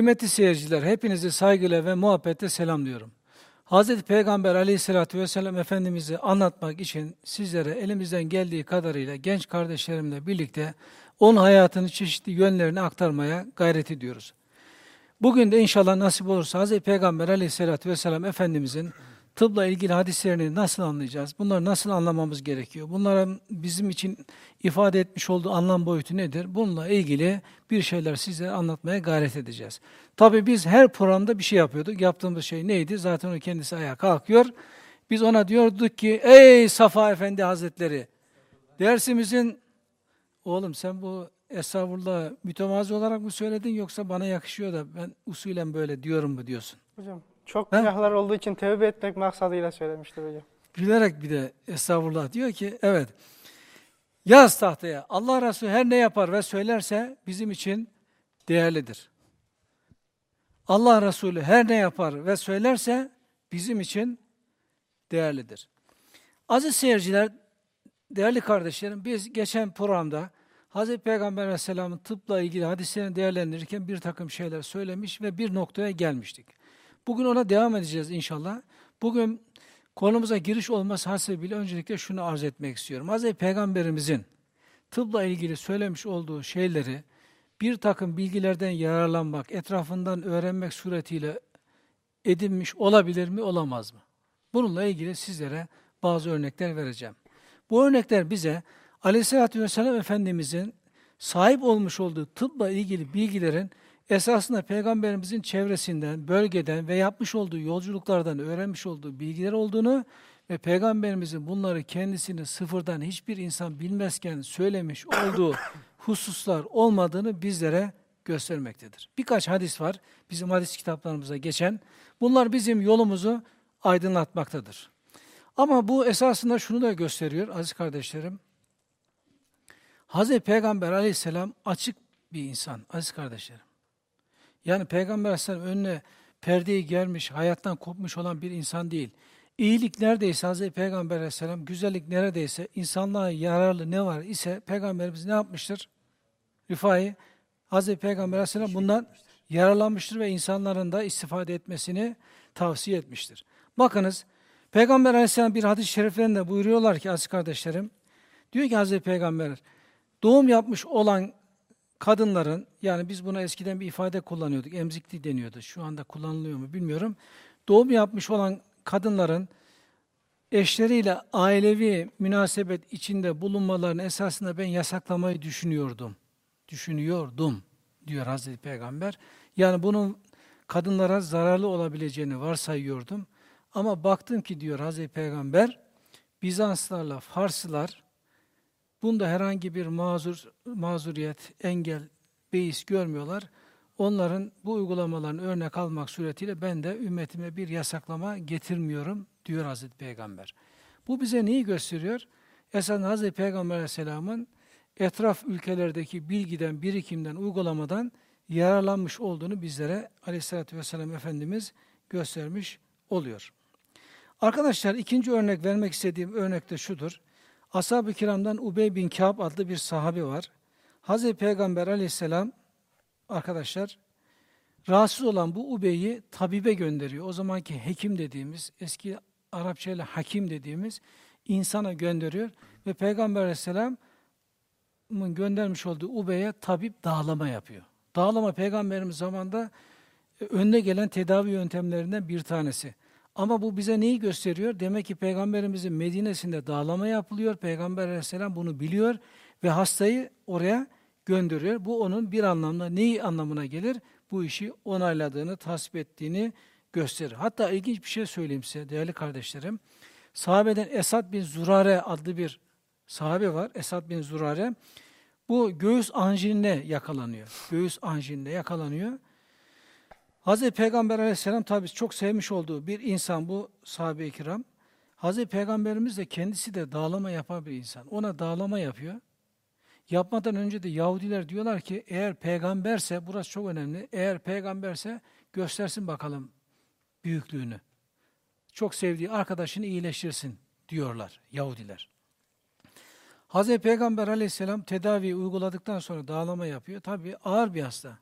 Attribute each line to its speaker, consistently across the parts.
Speaker 1: Kıymetli seyirciler, hepinizi saygıyla ve muhabbetle selamlıyorum. Hz. Peygamber aleyhissalatü vesselam Efendimiz'i anlatmak için sizlere elimizden geldiği kadarıyla genç kardeşlerimle birlikte onun hayatını çeşitli yönlerini aktarmaya gayret ediyoruz. Bugün de inşallah nasip olursa Hz. Peygamber aleyhissalatü vesselam Efendimiz'in tıbla ilgili hadislerini nasıl anlayacağız? Bunları nasıl anlamamız gerekiyor? Bunların bizim için ifade etmiş olduğu anlam boyutu nedir? Bununla ilgili bir şeyler size anlatmaya gayret edeceğiz. Tabii biz her programda bir şey yapıyorduk. Yaptığımız şey neydi? Zaten o kendisi ayağa kalkıyor. Biz ona diyorduk ki, ey Safa Efendi Hazretleri, dersimizin, oğlum sen bu estağfurullah mütevazi olarak mı söyledin yoksa bana yakışıyor da ben usulen böyle diyorum mu diyorsun?
Speaker 2: Hocam çok
Speaker 1: Ha?
Speaker 2: günahlar olduğu için tevbe etmek maksadıyla söylemiştir hocam.
Speaker 1: Gülerek bir de estağfurullah diyor ki evet yaz tahtaya Allah Resulü her ne yapar ve söylerse bizim için değerlidir. Allah Resulü her ne yapar ve söylerse bizim için değerlidir. Aziz seyirciler, değerli kardeşlerim biz geçen programda Hz. Peygamber Aleyhisselam'ın tıpla ilgili hadislerini değerlendirirken bir takım şeyler söylemiş ve bir noktaya gelmiştik. Bugün ona devam edeceğiz inşallah. Bugün konumuza giriş olması hasebiyle öncelikle şunu arz etmek istiyorum. Hz. Peygamberimizin tıpla ilgili söylemiş olduğu şeyleri bir takım bilgilerden yararlanmak, etrafından öğrenmek suretiyle edinmiş olabilir mi, olamaz mı? Bununla ilgili sizlere bazı örnekler vereceğim. Bu örnekler bize Aleyhisselatü Vesselam Efendimizin sahip olmuş olduğu tıpla ilgili bilgilerin esasında Peygamberimizin çevresinden, bölgeden ve yapmış olduğu yolculuklardan öğrenmiş olduğu bilgiler olduğunu ve Peygamberimizin bunları kendisini sıfırdan hiçbir insan bilmezken söylemiş olduğu hususlar olmadığını bizlere göstermektedir. Birkaç hadis var bizim hadis kitaplarımıza geçen. Bunlar bizim yolumuzu aydınlatmaktadır. Ama bu esasında şunu da gösteriyor aziz kardeşlerim. Hz. Peygamber aleyhisselam açık bir insan aziz kardeşlerim. Yani Peygamber aleyhisselam önüne perdeyi germiş, hayattan kopmuş olan bir insan değil. İyilik neredeyse Hz. Peygamber aleyhisselam, güzellik neredeyse, insanlığa yararlı ne var ise Peygamberimiz ne yapmıştır? Rifai, Hz. Peygamber aleyhisselam bundan yararlanmıştır ve insanların da istifade etmesini tavsiye etmiştir. Bakınız, Peygamber aleyhisselam bir hadis-i şeriflerinde buyuruyorlar ki aziz kardeşlerim, diyor ki Hz. Peygamber, doğum yapmış olan kadınların, yani biz buna eskiden bir ifade kullanıyorduk, emzikli deniyordu, şu anda kullanılıyor mu bilmiyorum. Doğum yapmış olan kadınların eşleriyle ailevi münasebet içinde bulunmalarını esasında ben yasaklamayı düşünüyordum. Düşünüyordum diyor Hazreti Peygamber. Yani bunun kadınlara zararlı olabileceğini varsayıyordum. Ama baktım ki diyor Hazreti Peygamber, Bizanslarla Farslılar bunda herhangi bir mazur, mazuriyet, engel, beis görmüyorlar. Onların bu uygulamalarını örnek almak suretiyle ben de ümmetime bir yasaklama getirmiyorum diyor Hazreti Peygamber. Bu bize neyi gösteriyor? Esas Hazreti Peygamber Aleyhisselam'ın etraf ülkelerdeki bilgiden, birikimden, uygulamadan yararlanmış olduğunu bizlere Aleyhisselatü Vesselam Efendimiz göstermiş oluyor. Arkadaşlar ikinci örnek vermek istediğim örnek de şudur. Ashab-ı kiramdan Ubey bin Kâb adlı bir sahabi var. Hazreti Peygamber aleyhisselam arkadaşlar rahatsız olan bu Ubey'i tabibe gönderiyor. O zamanki hekim dediğimiz, eski Arapça ile hakim dediğimiz insana gönderiyor. Ve Peygamber aleyhisselamın göndermiş olduğu Ubey'e tabip dağlama yapıyor. Dağlama peygamberimiz zamanında e, önüne gelen tedavi yöntemlerinden bir tanesi. Ama bu bize neyi gösteriyor? Demek ki Peygamberimizin Medine'sinde dağlama yapılıyor. Peygamber aleyhisselam bunu biliyor ve hastayı oraya gönderiyor. Bu onun bir anlamda neyi anlamına gelir? Bu işi onayladığını, tasvip ettiğini gösterir. Hatta ilginç bir şey söyleyeyim size değerli kardeşlerim. Sahabeden Esad bin Zurare adlı bir sahabe var. Esad bin Zurare. Bu göğüs anjinine yakalanıyor. Göğüs anjinine yakalanıyor. Hazreti Peygamber aleyhisselam tabi çok sevmiş olduğu bir insan bu sahabe-i kiram. Hazreti Peygamberimiz de kendisi de dağlama yapan bir insan. Ona dağlama yapıyor. Yapmadan önce de Yahudiler diyorlar ki eğer peygamberse, burası çok önemli, eğer peygamberse göstersin bakalım büyüklüğünü. Çok sevdiği arkadaşını iyileştirsin diyorlar Yahudiler. Hazreti Peygamber aleyhisselam tedavi uyguladıktan sonra dağlama yapıyor. Tabi ağır bir hasta.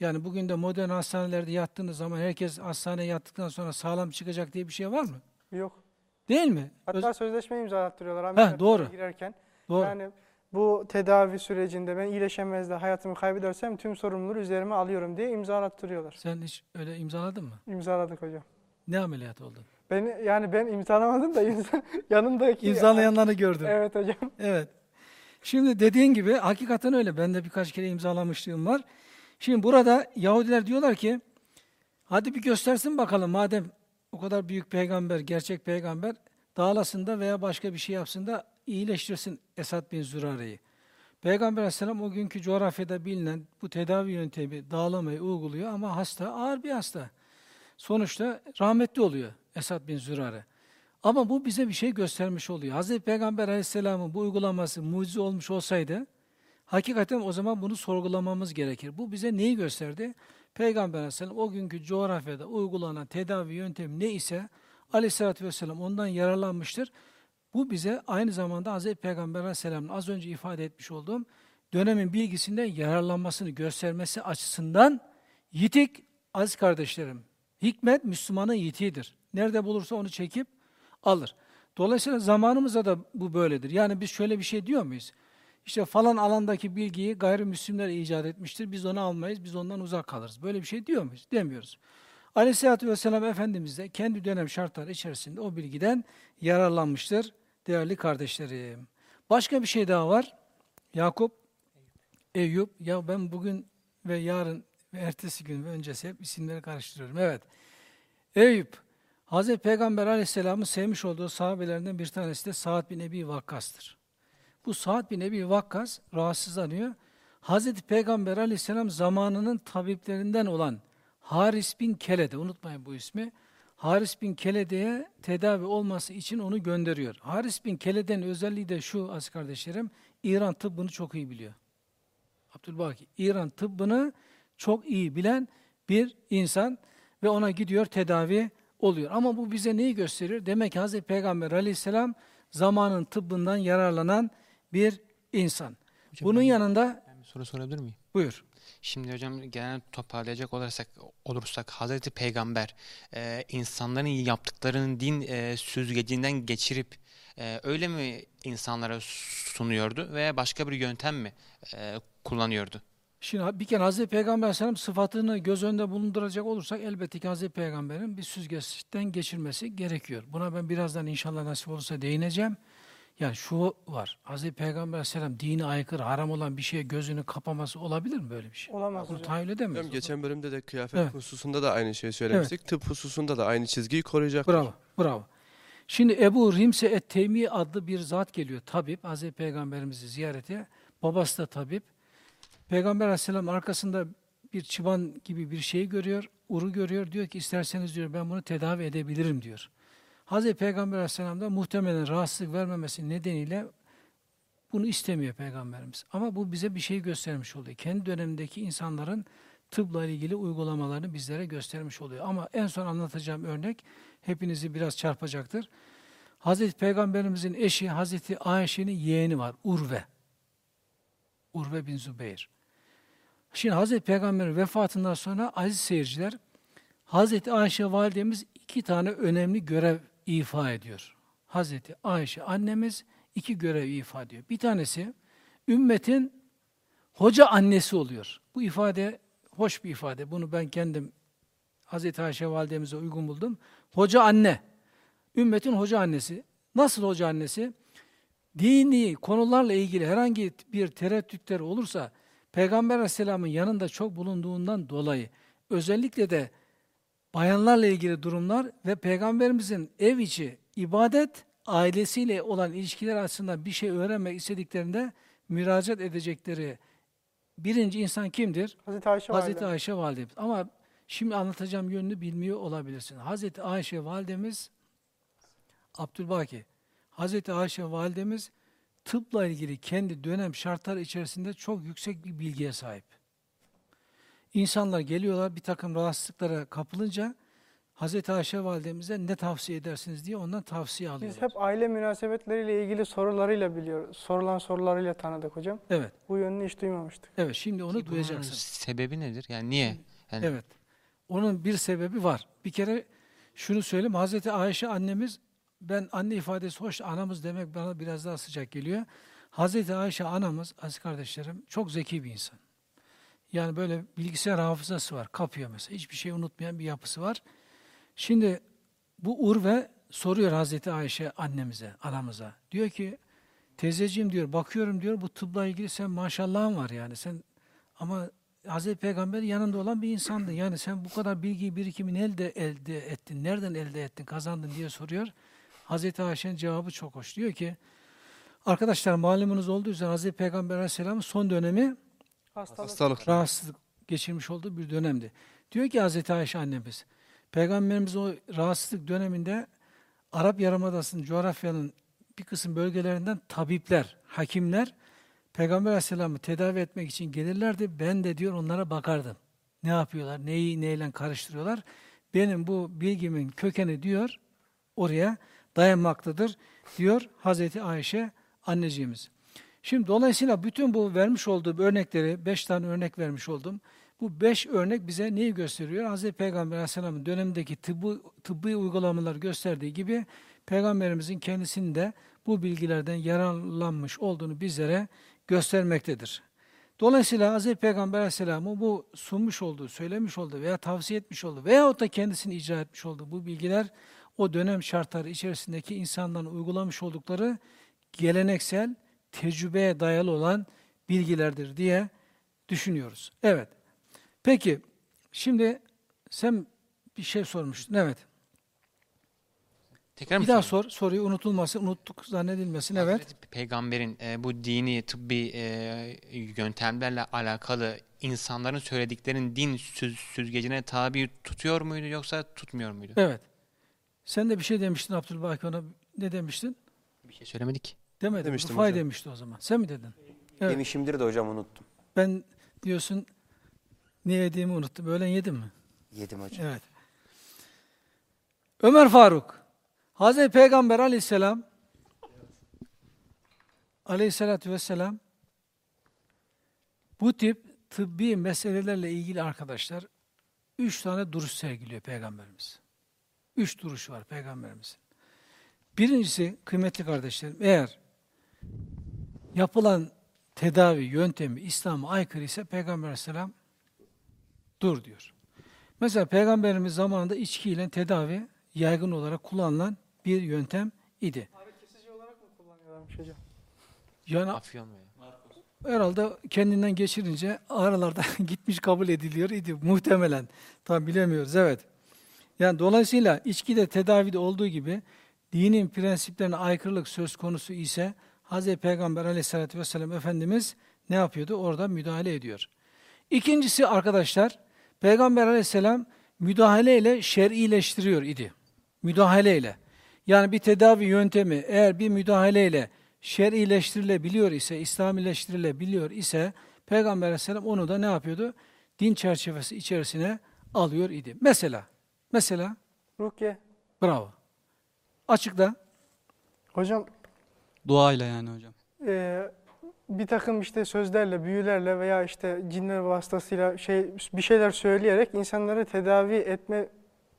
Speaker 1: Yani bugün de modern hastanelerde yattığınız zaman herkes hastaneye yattıktan sonra sağlam çıkacak diye bir şey var mı?
Speaker 2: Yok.
Speaker 1: Değil mi? Öz-
Speaker 2: Hatta sözleşme imzalattırıyorlar ameliyatlara
Speaker 1: doğru.
Speaker 2: girerken.
Speaker 1: Doğru.
Speaker 2: Yani bu tedavi sürecinde ben iyileşemez de hayatımı kaybedersem tüm sorumluluğu üzerime alıyorum diye imzalattırıyorlar.
Speaker 1: Sen hiç öyle imzaladın mı?
Speaker 2: İmzaladık hocam.
Speaker 1: Ne ameliyat oldun?
Speaker 2: Ben yani ben imzalamadım da imza, yanımdaki
Speaker 1: İmzalayanları gördüm.
Speaker 2: Evet hocam.
Speaker 1: Evet. Şimdi dediğin gibi hakikaten öyle. Ben de birkaç kere imzalamışlığım var. Şimdi burada Yahudiler diyorlar ki hadi bir göstersin bakalım madem o kadar büyük peygamber, gerçek peygamber dağlasın da veya başka bir şey yapsın da iyileştirsin Esad bin Zürare'yi. Peygamber aleyhisselam o günkü coğrafyada bilinen bu tedavi yöntemi dağlamayı uyguluyor ama hasta ağır bir hasta. Sonuçta rahmetli oluyor Esad bin Zürare. Ama bu bize bir şey göstermiş oluyor. Hazreti Peygamber Aleyhisselam'ın bu uygulaması mucize olmuş olsaydı, hakikaten o zaman bunu sorgulamamız gerekir. Bu bize neyi gösterdi? Peygamber Aleyhisselam o günkü coğrafyada uygulanan tedavi yöntemi ne ise Aleyhisselatü Vesselam ondan yararlanmıştır. Bu bize aynı zamanda Hazreti Peygamber Aleyhisselam'ın az önce ifade etmiş olduğum dönemin bilgisinden yararlanmasını göstermesi açısından yitik aziz kardeşlerim. Hikmet Müslümanın yitiğidir. Nerede bulursa onu çekip alır. Dolayısıyla zamanımızda da bu böyledir. Yani biz şöyle bir şey diyor muyuz? İşte falan alandaki bilgiyi gayrimüslimler icat etmiştir. Biz onu almayız, biz ondan uzak kalırız. Böyle bir şey diyor muyuz? Demiyoruz. Aleyhisselatü Vesselam Efendimiz de kendi dönem şartları içerisinde o bilgiden yararlanmıştır değerli kardeşlerim. Başka bir şey daha var. Yakup, Eyüp, ya ben bugün ve yarın ve ertesi gün ve öncesi hep isimleri karıştırıyorum. Evet. Eyüp, Hazreti Peygamber Aleyhisselam'ın sevmiş olduğu sahabelerinden bir tanesi de Sa'd bin Ebi Vakkas'tır. Bu Sa'd bin Ebi Vakkas rahatsızlanıyor. Hazreti Peygamber Aleyhisselam zamanının tabiplerinden olan Haris bin Kelede, unutmayın bu ismi. Haris bin Kelede'ye tedavi olması için onu gönderiyor. Haris bin Kelede'nin özelliği de şu az kardeşlerim, İran tıbbını çok iyi biliyor. Abdülbaki, İran tıbbını çok iyi bilen bir insan ve ona gidiyor tedavi oluyor. Ama bu bize neyi gösterir? Demek ki Hazreti Peygamber aleyhisselam zamanın tıbbından yararlanan bir insan.
Speaker 3: Hocam
Speaker 1: Bunun
Speaker 3: ben-
Speaker 1: yanında,
Speaker 3: Ben bir soru sorabilir miyim?
Speaker 1: buyur.
Speaker 3: Şimdi hocam genel toparlayacak olursak, olursak Hazreti Peygamber e, insanların yaptıklarını din e, süzgecinden geçirip e, öyle mi insanlara sunuyordu veya başka bir yöntem mi e, kullanıyordu?
Speaker 1: Şimdi bir kere Hazreti Peygamber Aleyhisselam sıfatını göz önünde bulunduracak olursak elbette ki Hazreti Peygamber'in bir süzgeçten geçirmesi gerekiyor. Buna ben birazdan inşallah nasip olursa değineceğim. Yani şu var, Hazreti Peygamber Aleyhisselam dini aykırı, haram olan bir şeye gözünü kapaması olabilir mi böyle bir şey?
Speaker 2: Olamaz
Speaker 1: Bunu tahayyül edemeyiz.
Speaker 4: Hocam geçen bölümde de kıyafet
Speaker 1: Evet.
Speaker 4: hususunda da aynı şeyi söylemiştik. Tıp hususunda da aynı çizgiyi koruyacaktır.
Speaker 1: Bravo, bravo. Şimdi Ebu Rimse et-Teymi adlı bir zat geliyor, tabip, Hazreti Peygamberimizi ziyarete. Babası da tabip. Peygamber Aleyhisselam arkasında bir çıban gibi bir şey görüyor, uru görüyor. Diyor ki isterseniz diyor ben bunu tedavi edebilirim diyor. Hazreti Peygamber Aleyhisselam da muhtemelen rahatsızlık vermemesi nedeniyle bunu istemiyor Peygamberimiz. Ama bu bize bir şey göstermiş oluyor. Kendi dönemindeki insanların tıpla ilgili uygulamalarını bizlere göstermiş oluyor. Ama en son anlatacağım örnek hepinizi biraz çarpacaktır. Hazreti Peygamberimizin eşi Hazreti Ayşe'nin yeğeni var Urve. Urve bin Zübeyir. Şimdi Hazreti Peygamber'in vefatından sonra aziz seyirciler Hazreti Ayşe validemiz iki tane önemli görev ifa ediyor. Hazreti Ayşe annemiz iki görev ifa ediyor. Bir tanesi ümmetin hoca annesi oluyor. Bu ifade hoş bir ifade. Bunu ben kendim Hazreti Ayşe validemize uygun buldum. Hoca anne. Ümmetin hoca annesi. Nasıl hoca annesi? Dini konularla ilgili herhangi bir tereddütleri olursa Peygamber Aleyhisselam'ın yanında çok bulunduğundan dolayı özellikle de bayanlarla ilgili durumlar ve Peygamberimizin ev içi ibadet ailesiyle olan ilişkiler açısından bir şey öğrenmek istediklerinde müracaat edecekleri birinci insan kimdir?
Speaker 2: Hazreti Ayşe
Speaker 1: Hazreti. Ayşe validemiz. Ama şimdi anlatacağım yönünü bilmiyor olabilirsin. Hazreti Ayşe validemiz Abdülbaki. Hazreti Ayşe validemiz tıpla ilgili kendi dönem şartları içerisinde çok yüksek bir bilgiye sahip. İnsanlar geliyorlar bir takım rahatsızlıklara kapılınca Hazreti Ayşe validemize ne tavsiye edersiniz diye ondan tavsiye alıyorlar.
Speaker 2: Biz hep aile münasebetleriyle ilgili sorularıyla biliyoruz. Sorulan sorularıyla tanıdık hocam.
Speaker 1: Evet.
Speaker 2: Bu yönünü hiç duymamıştık.
Speaker 1: Evet şimdi onu
Speaker 3: Ki
Speaker 1: duyacaksın.
Speaker 3: Sebebi nedir? Yani niye? Yani
Speaker 1: Evet. Onun bir sebebi var. Bir kere şunu söyleyeyim. Hazreti Ayşe annemiz ben anne ifadesi hoş anamız demek bana biraz daha sıcak geliyor. Hazreti Ayşe anamız aziz kardeşlerim çok zeki bir insan. Yani böyle bilgisayar hafızası var. Kapıyor mesela. Hiçbir şey unutmayan bir yapısı var. Şimdi bu Urve soruyor Hazreti Ayşe annemize, anamıza. Diyor ki teyzeciğim diyor bakıyorum diyor bu tıbla ilgili sen maşallahın var yani sen ama Hazreti Peygamber yanında olan bir insandı. Yani sen bu kadar bilgi birikimini elde elde ettin, nereden elde ettin, kazandın diye soruyor. Hazreti Ayşe'nin cevabı çok hoş. Diyor ki, arkadaşlar malumunuz olduğu üzere Hazreti Peygamber Aleyhisselam'ın son dönemi
Speaker 2: Hastalık.
Speaker 4: Hastalık.
Speaker 1: rahatsızlık geçirmiş olduğu bir dönemdi. Diyor ki Hazreti Ayşe annemiz, Peygamberimiz o rahatsızlık döneminde Arap Yarımadası'nın coğrafyanın bir kısım bölgelerinden tabipler, hakimler Peygamber Aleyhisselam'ı tedavi etmek için gelirlerdi. Ben de diyor onlara bakardım. Ne yapıyorlar, neyi neyle karıştırıyorlar. Benim bu bilgimin kökeni diyor oraya dayanmaktadır diyor Hazreti Ayşe anneciğimiz. Şimdi dolayısıyla bütün bu vermiş olduğum örnekleri, beş tane örnek vermiş oldum. Bu beş örnek bize neyi gösteriyor? Hazreti Peygamber Aleyhisselam'ın dönemindeki tıbbi, tıbbi uygulamalar gösterdiği gibi Peygamberimizin kendisinin de bu bilgilerden yararlanmış olduğunu bizlere göstermektedir. Dolayısıyla Hazreti Peygamber Aleyhisselam'ın bu sunmuş olduğu, söylemiş olduğu veya tavsiye etmiş olduğu veyahut da kendisini icra etmiş olduğu bu bilgiler o dönem şartları içerisindeki insanların uygulamış oldukları geleneksel, tecrübeye dayalı olan bilgilerdir diye düşünüyoruz. Evet. Peki, şimdi sen bir şey sormuştun. Evet.
Speaker 3: tekrar mı
Speaker 1: Bir daha
Speaker 3: sorayım?
Speaker 1: sor. Soruyu unutulmasın, unuttuk zannedilmesin. Evet.
Speaker 3: Peygamberin e, bu dini, tıbbi e, yöntemlerle alakalı insanların söylediklerinin din süz, süzgecine tabi tutuyor muydu yoksa tutmuyor muydu?
Speaker 1: Evet. Sen de bir şey demiştin Abdülbaki ona. Ne demiştin?
Speaker 3: Bir şey söylemedik.
Speaker 1: Demedin.
Speaker 4: Demiştim
Speaker 1: Rufay
Speaker 4: hocam.
Speaker 1: demişti o zaman. Sen mi dedin? Evet.
Speaker 5: Demişimdir de hocam unuttum.
Speaker 1: Ben diyorsun ne yediğimi unuttum. Öğlen yedim mi?
Speaker 5: Yedim hocam.
Speaker 1: Evet. Ömer Faruk. Hazreti Peygamber aleyhisselam aleyhissalatü vesselam bu tip tıbbi meselelerle ilgili arkadaşlar üç tane duruş sergiliyor Peygamberimiz. Üç duruşu var Peygamberimizin. Birincisi kıymetli kardeşlerim eğer yapılan tedavi yöntemi İslam'a aykırı ise Peygamber aleyhisselam dur diyor. Mesela Peygamberimiz zamanında içkiyle tedavi yaygın olarak kullanılan bir yöntem idi.
Speaker 2: Ağrı kesici olarak mı kullanıyorlarmış hocam?
Speaker 1: Yani
Speaker 3: Afyon mu
Speaker 1: herhalde kendinden geçirince ağrılarda gitmiş kabul ediliyor idi muhtemelen. Tam bilemiyoruz evet. Yani dolayısıyla içkide tedavide olduğu gibi dinin prensiplerine aykırılık söz konusu ise Hz. Peygamber aleyhissalatü vesselam Efendimiz ne yapıyordu? Orada müdahale ediyor. İkincisi arkadaşlar Peygamber aleyhisselam müdahaleyle şer'ileştiriyor idi. Müdahaleyle. Yani bir tedavi yöntemi eğer bir müdahaleyle şer'ileştirilebiliyor ise, İslamileştirilebiliyor ise Peygamber aleyhisselam onu da ne yapıyordu? Din çerçevesi içerisine alıyor idi. Mesela, mesela,
Speaker 2: Rukiye.
Speaker 1: bravo. Açıkla.
Speaker 2: Hocam
Speaker 6: Duayla yani hocam.
Speaker 2: e, bir takım işte sözlerle, büyülerle veya işte cinler vasıtasıyla şey bir şeyler söyleyerek insanları tedavi etme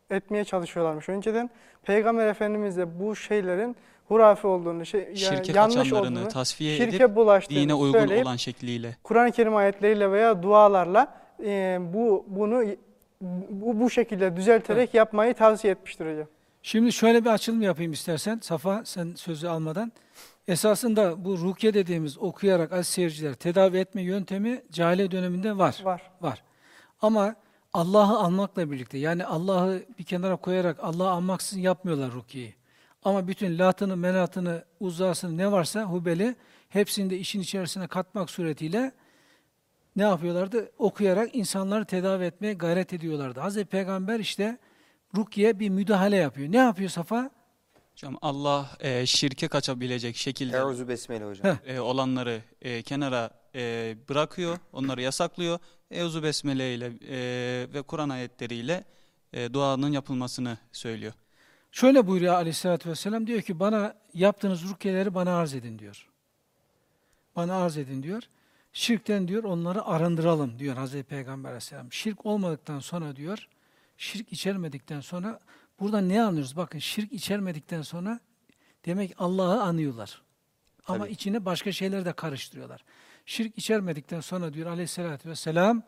Speaker 2: etmeye çalışıyorlarmış. Önceden Peygamber Efendimiz de bu şeylerin hurafe olduğunu, şey, yani
Speaker 6: Şirke
Speaker 2: yanlış olduğunu,
Speaker 6: tasfiye
Speaker 2: şirke
Speaker 6: edip
Speaker 2: bulaştığını
Speaker 6: dine uygun
Speaker 2: söyleyip
Speaker 6: olan şekliyle.
Speaker 2: Kur'an-ı Kerim ayetleriyle veya dualarla e, bu bunu bu, bu şekilde düzelterek yapmayı tavsiye etmiştir hocam.
Speaker 1: Şimdi şöyle bir açılım yapayım istersen. Safa sen sözü almadan. Esasında bu rukiye dediğimiz okuyarak aziz seyirciler tedavi etme yöntemi cahiliye döneminde var.
Speaker 2: Var.
Speaker 1: Var. Ama Allah'ı anmakla birlikte yani Allah'ı bir kenara koyarak Allah'ı anmaksızın yapmıyorlar rukiyeyi. Ama bütün latını, menatını, uzasını ne varsa hubeli hepsini de işin içerisine katmak suretiyle ne yapıyorlardı? Okuyarak insanları tedavi etmeye gayret ediyorlardı. Hazreti Peygamber işte rukiye bir müdahale yapıyor. Ne yapıyor Safa?
Speaker 6: Hocam Allah e, şirke kaçabilecek şekilde
Speaker 5: Euzu besmele hocam.
Speaker 6: E, olanları e, kenara e, bırakıyor, onları yasaklıyor. Euzu besmele ile e, ve Kur'an ayetleriyle e, duanın yapılmasını söylüyor.
Speaker 1: Şöyle buyuruyor aleyhissalatü vesselam diyor ki bana yaptığınız rukiyeleri bana arz edin diyor. Bana arz edin diyor. Şirkten diyor onları arındıralım diyor Hazreti Peygamber aleyhisselam. Şirk olmadıktan sonra diyor, şirk içermedikten sonra buradan ne anlıyoruz? Bakın şirk içermedikten sonra demek Allah'ı anıyorlar. Ama
Speaker 4: Tabii.
Speaker 1: içine başka şeyler de karıştırıyorlar. Şirk içermedikten sonra diyor aleyhissalatü vesselam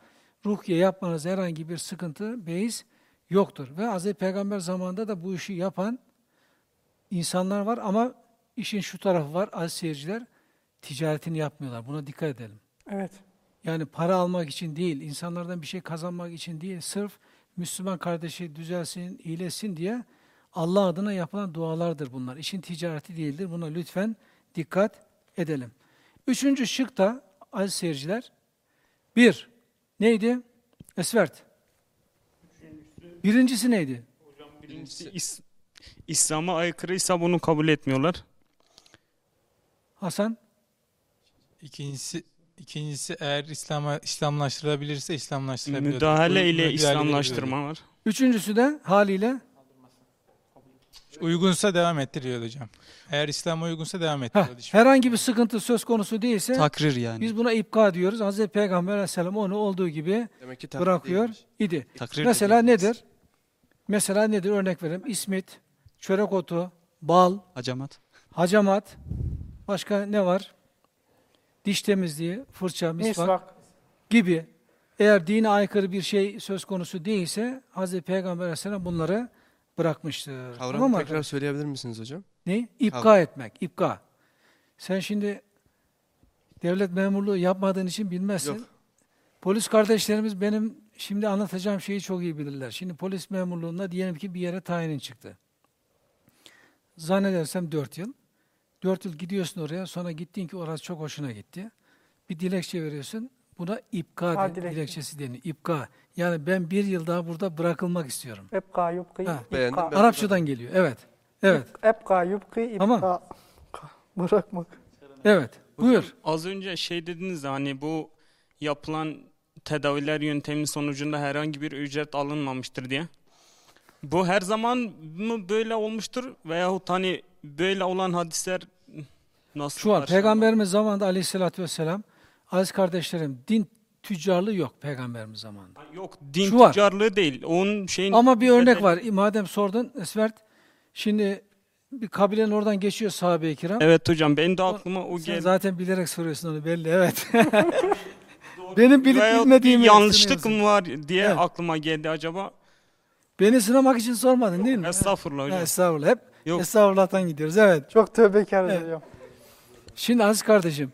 Speaker 1: rukiye yapmanız herhangi bir sıkıntı, beis yoktur. Ve Hazreti Peygamber zamanında da bu işi yapan insanlar var ama işin şu tarafı var aziz seyirciler, ticaretini yapmıyorlar. Buna dikkat edelim.
Speaker 2: Evet.
Speaker 1: Yani para almak için değil, insanlardan bir şey kazanmak için değil, sırf Müslüman kardeşi düzelsin, iyileşsin diye Allah adına yapılan dualardır bunlar. İşin ticareti değildir. Buna lütfen dikkat edelim. Üçüncü şık da aziz seyirciler, bir, neydi? Esvert. Birincisi neydi?
Speaker 6: Birincisi İs- İslam'a aykırıysa bunu kabul etmiyorlar.
Speaker 1: Hasan?
Speaker 7: İkincisi ikincisi eğer İslam'a İslamlaştırabilirse İslamlaştırabilir.
Speaker 6: Müdahale ile İslamlaştırma var.
Speaker 1: Üçüncüsü de haliyle
Speaker 7: Uygunsa devam ettiriyor hocam. Eğer İslam'a uygunsa devam ettiriyor.
Speaker 1: heh, herhangi bir sıkıntı söz konusu değilse
Speaker 6: Takrir yani.
Speaker 1: biz buna ipka diyoruz. Hazreti Peygamber aleyhisselam onu olduğu gibi
Speaker 4: Demek ki
Speaker 1: bırakıyor
Speaker 4: değilmiş.
Speaker 1: idi.
Speaker 6: Takrir de
Speaker 1: Mesela
Speaker 6: diyebiliriz.
Speaker 1: nedir? Mesela nedir? Örnek vereyim. İsmit, çörek otu, bal,
Speaker 6: Hacamat.
Speaker 1: hacamat, başka ne var? Diş temizliği, fırça, misvak,
Speaker 2: Misvak.
Speaker 1: gibi. Eğer dine aykırı bir şey söz konusu değilse Hazreti Peygamber Aleyhisselam bunları bırakmıştır.
Speaker 4: Kavramı
Speaker 1: Tamam mı
Speaker 4: tekrar söyleyebilir misiniz hocam?
Speaker 1: Ne? İpka
Speaker 4: Kavram.
Speaker 1: etmek, ipka. Sen şimdi devlet memurluğu yapmadığın için bilmezsin.
Speaker 4: Yok.
Speaker 1: Polis kardeşlerimiz benim şimdi anlatacağım şeyi çok iyi bilirler. Şimdi polis memurluğunda diyelim ki bir yere tayinin çıktı. Zannedersem 4 yıl. 4 yıl gidiyorsun oraya sonra gittin ki orası çok hoşuna gitti. Bir dilekçe veriyorsun. Buna ipka
Speaker 2: Ha,
Speaker 1: de-
Speaker 2: dilekçe.
Speaker 1: dilekçesi deniyor. İpka. Yani ben bir yıl daha burada bırakılmak istiyorum.
Speaker 2: Ebka yubki
Speaker 1: Ha.
Speaker 4: Beğendim
Speaker 2: ibka.
Speaker 4: ben.
Speaker 1: Arapçadan geliyor. Evet. Evet.
Speaker 2: Ebka yubki ibka.
Speaker 1: Tamam.
Speaker 2: Bırakmak.
Speaker 1: Evet. Buyur.
Speaker 6: Az önce şey dediniz de hani bu yapılan tedaviler yöntemi sonucunda herhangi bir ücret alınmamıştır diye. Bu her zaman mı böyle olmuştur veyahut hani böyle olan hadisler nasıl?
Speaker 1: Şu var. Peygamberimiz zamanında aleyhissalatü vesselam aziz kardeşlerim din tüccarlığı yok peygamberimiz zamanında.
Speaker 6: Yok din
Speaker 1: Şu var.
Speaker 6: tüccarlığı değil. Onun şeyin
Speaker 1: Ama bir örnek var. Madem sordun Esvert. Şimdi bir kabilenin oradan geçiyor sahabe-i kiram.
Speaker 6: Evet hocam benim de aklıma o
Speaker 1: Sen
Speaker 6: geldi.
Speaker 1: zaten bilerek soruyorsun onu belli evet. Benim bilip bilmediğimi
Speaker 6: bir yanlışlık mı var diye
Speaker 1: Evet.
Speaker 6: aklıma geldi acaba.
Speaker 1: Beni sınamak için sormadın değil mi?
Speaker 6: Estağfurullah hocam.
Speaker 1: estağfurullah. Hep
Speaker 6: Yok.
Speaker 1: estağfurullah'tan gidiyoruz. Evet.
Speaker 2: Çok tövbekar
Speaker 1: Evet.
Speaker 2: hocam.
Speaker 1: Şimdi aziz kardeşim,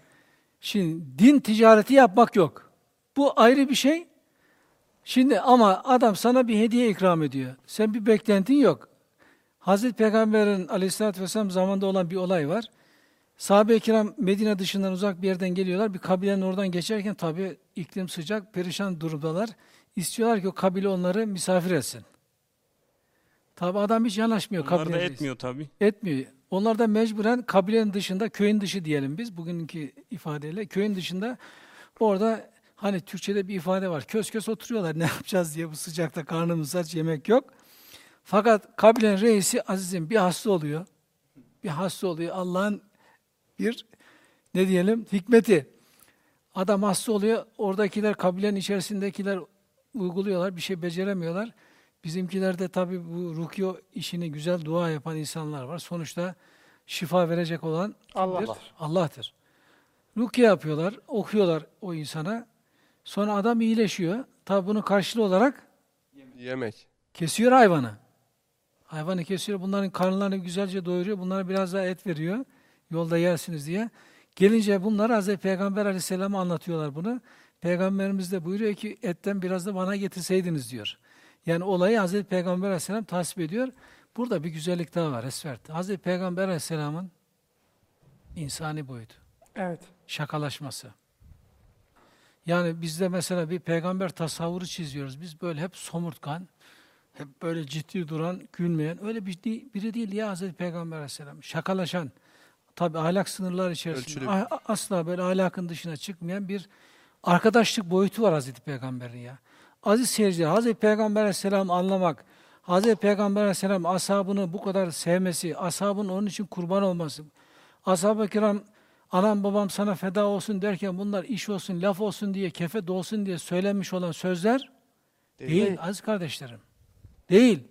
Speaker 1: şimdi din ticareti yapmak yok. Bu ayrı bir şey. Şimdi ama adam sana bir hediye ikram ediyor. Sen bir beklentin yok. Hazreti Peygamber'in aleyhissalatü vesselam zamanında olan bir olay var. Sahabe-i kiram Medine dışından uzak bir yerden geliyorlar. Bir kabilenin oradan geçerken tabii iklim sıcak, perişan durumdalar. İstiyorlar ki o kabile onları misafir etsin. Tabii adam hiç yanaşmıyor
Speaker 6: Onlar da
Speaker 1: kabilenin reisi.
Speaker 6: etmiyor tabii.
Speaker 1: Etmiyor. Onlar da mecburen kabilenin dışında, köyün dışı diyelim biz bugünkü ifadeyle. Köyün dışında orada hani Türkçe'de bir ifade var. Kös kös oturuyorlar ne yapacağız diye bu sıcakta karnımız aç yemek yok. Fakat kabilenin reisi Aziz'in bir hasta oluyor. Bir hasta oluyor. Allah'ın bir ne diyelim hikmeti. Adam hasta oluyor. Oradakiler kabilenin içerisindekiler uyguluyorlar. Bir şey beceremiyorlar. Bizimkiler de tabii bu rukiyo işini güzel dua yapan insanlar var. Sonuçta şifa verecek olan
Speaker 2: Allah.
Speaker 1: kimdir? Allah'tır. Rukiye yapıyorlar, okuyorlar o insana. Sonra adam iyileşiyor. Tabii bunun karşılığı olarak
Speaker 4: Yemek.
Speaker 1: kesiyor hayvanı. Hayvanı kesiyor. Bunların karnlarını güzelce doyuruyor. Bunlara biraz daha et veriyor. Yolda yersiniz diye. Gelince bunlar Hazreti Peygamber Aleyhisselam'a anlatıyorlar bunu. Peygamberimiz de buyuruyor ki etten biraz da bana getirseydiniz diyor. Yani olayı Hazreti Peygamber Aleyhisselam tasvip ediyor. Burada bir güzellik daha var Esvert. Hazreti Peygamber Aleyhisselam'ın insani boyutu,
Speaker 2: Evet.
Speaker 1: şakalaşması. Yani bizde mesela bir peygamber tasavvuru çiziyoruz. Biz böyle hep somurtkan, hep böyle ciddi duran, gülmeyen, öyle bir biri değil ya Hazreti Peygamber Aleyhisselam. Şakalaşan, tabi ahlak sınırlar içerisinde,
Speaker 4: Ölçülü.
Speaker 1: asla böyle ahlakın dışına çıkmayan bir arkadaşlık boyutu var Hazreti Peygamber'in ya. Aziz seyirciler, Hazreti Peygamber Aleyhisselam'ı anlamak, Hazreti Peygamber aleyhisselam ashabını bu kadar sevmesi, ashabın onun için kurban olması, ashab-ı kiram anam babam sana feda olsun derken bunlar iş olsun, laf olsun diye, kefe dolsun diye söylenmiş olan sözler değil, aziz kardeşlerim. Değil.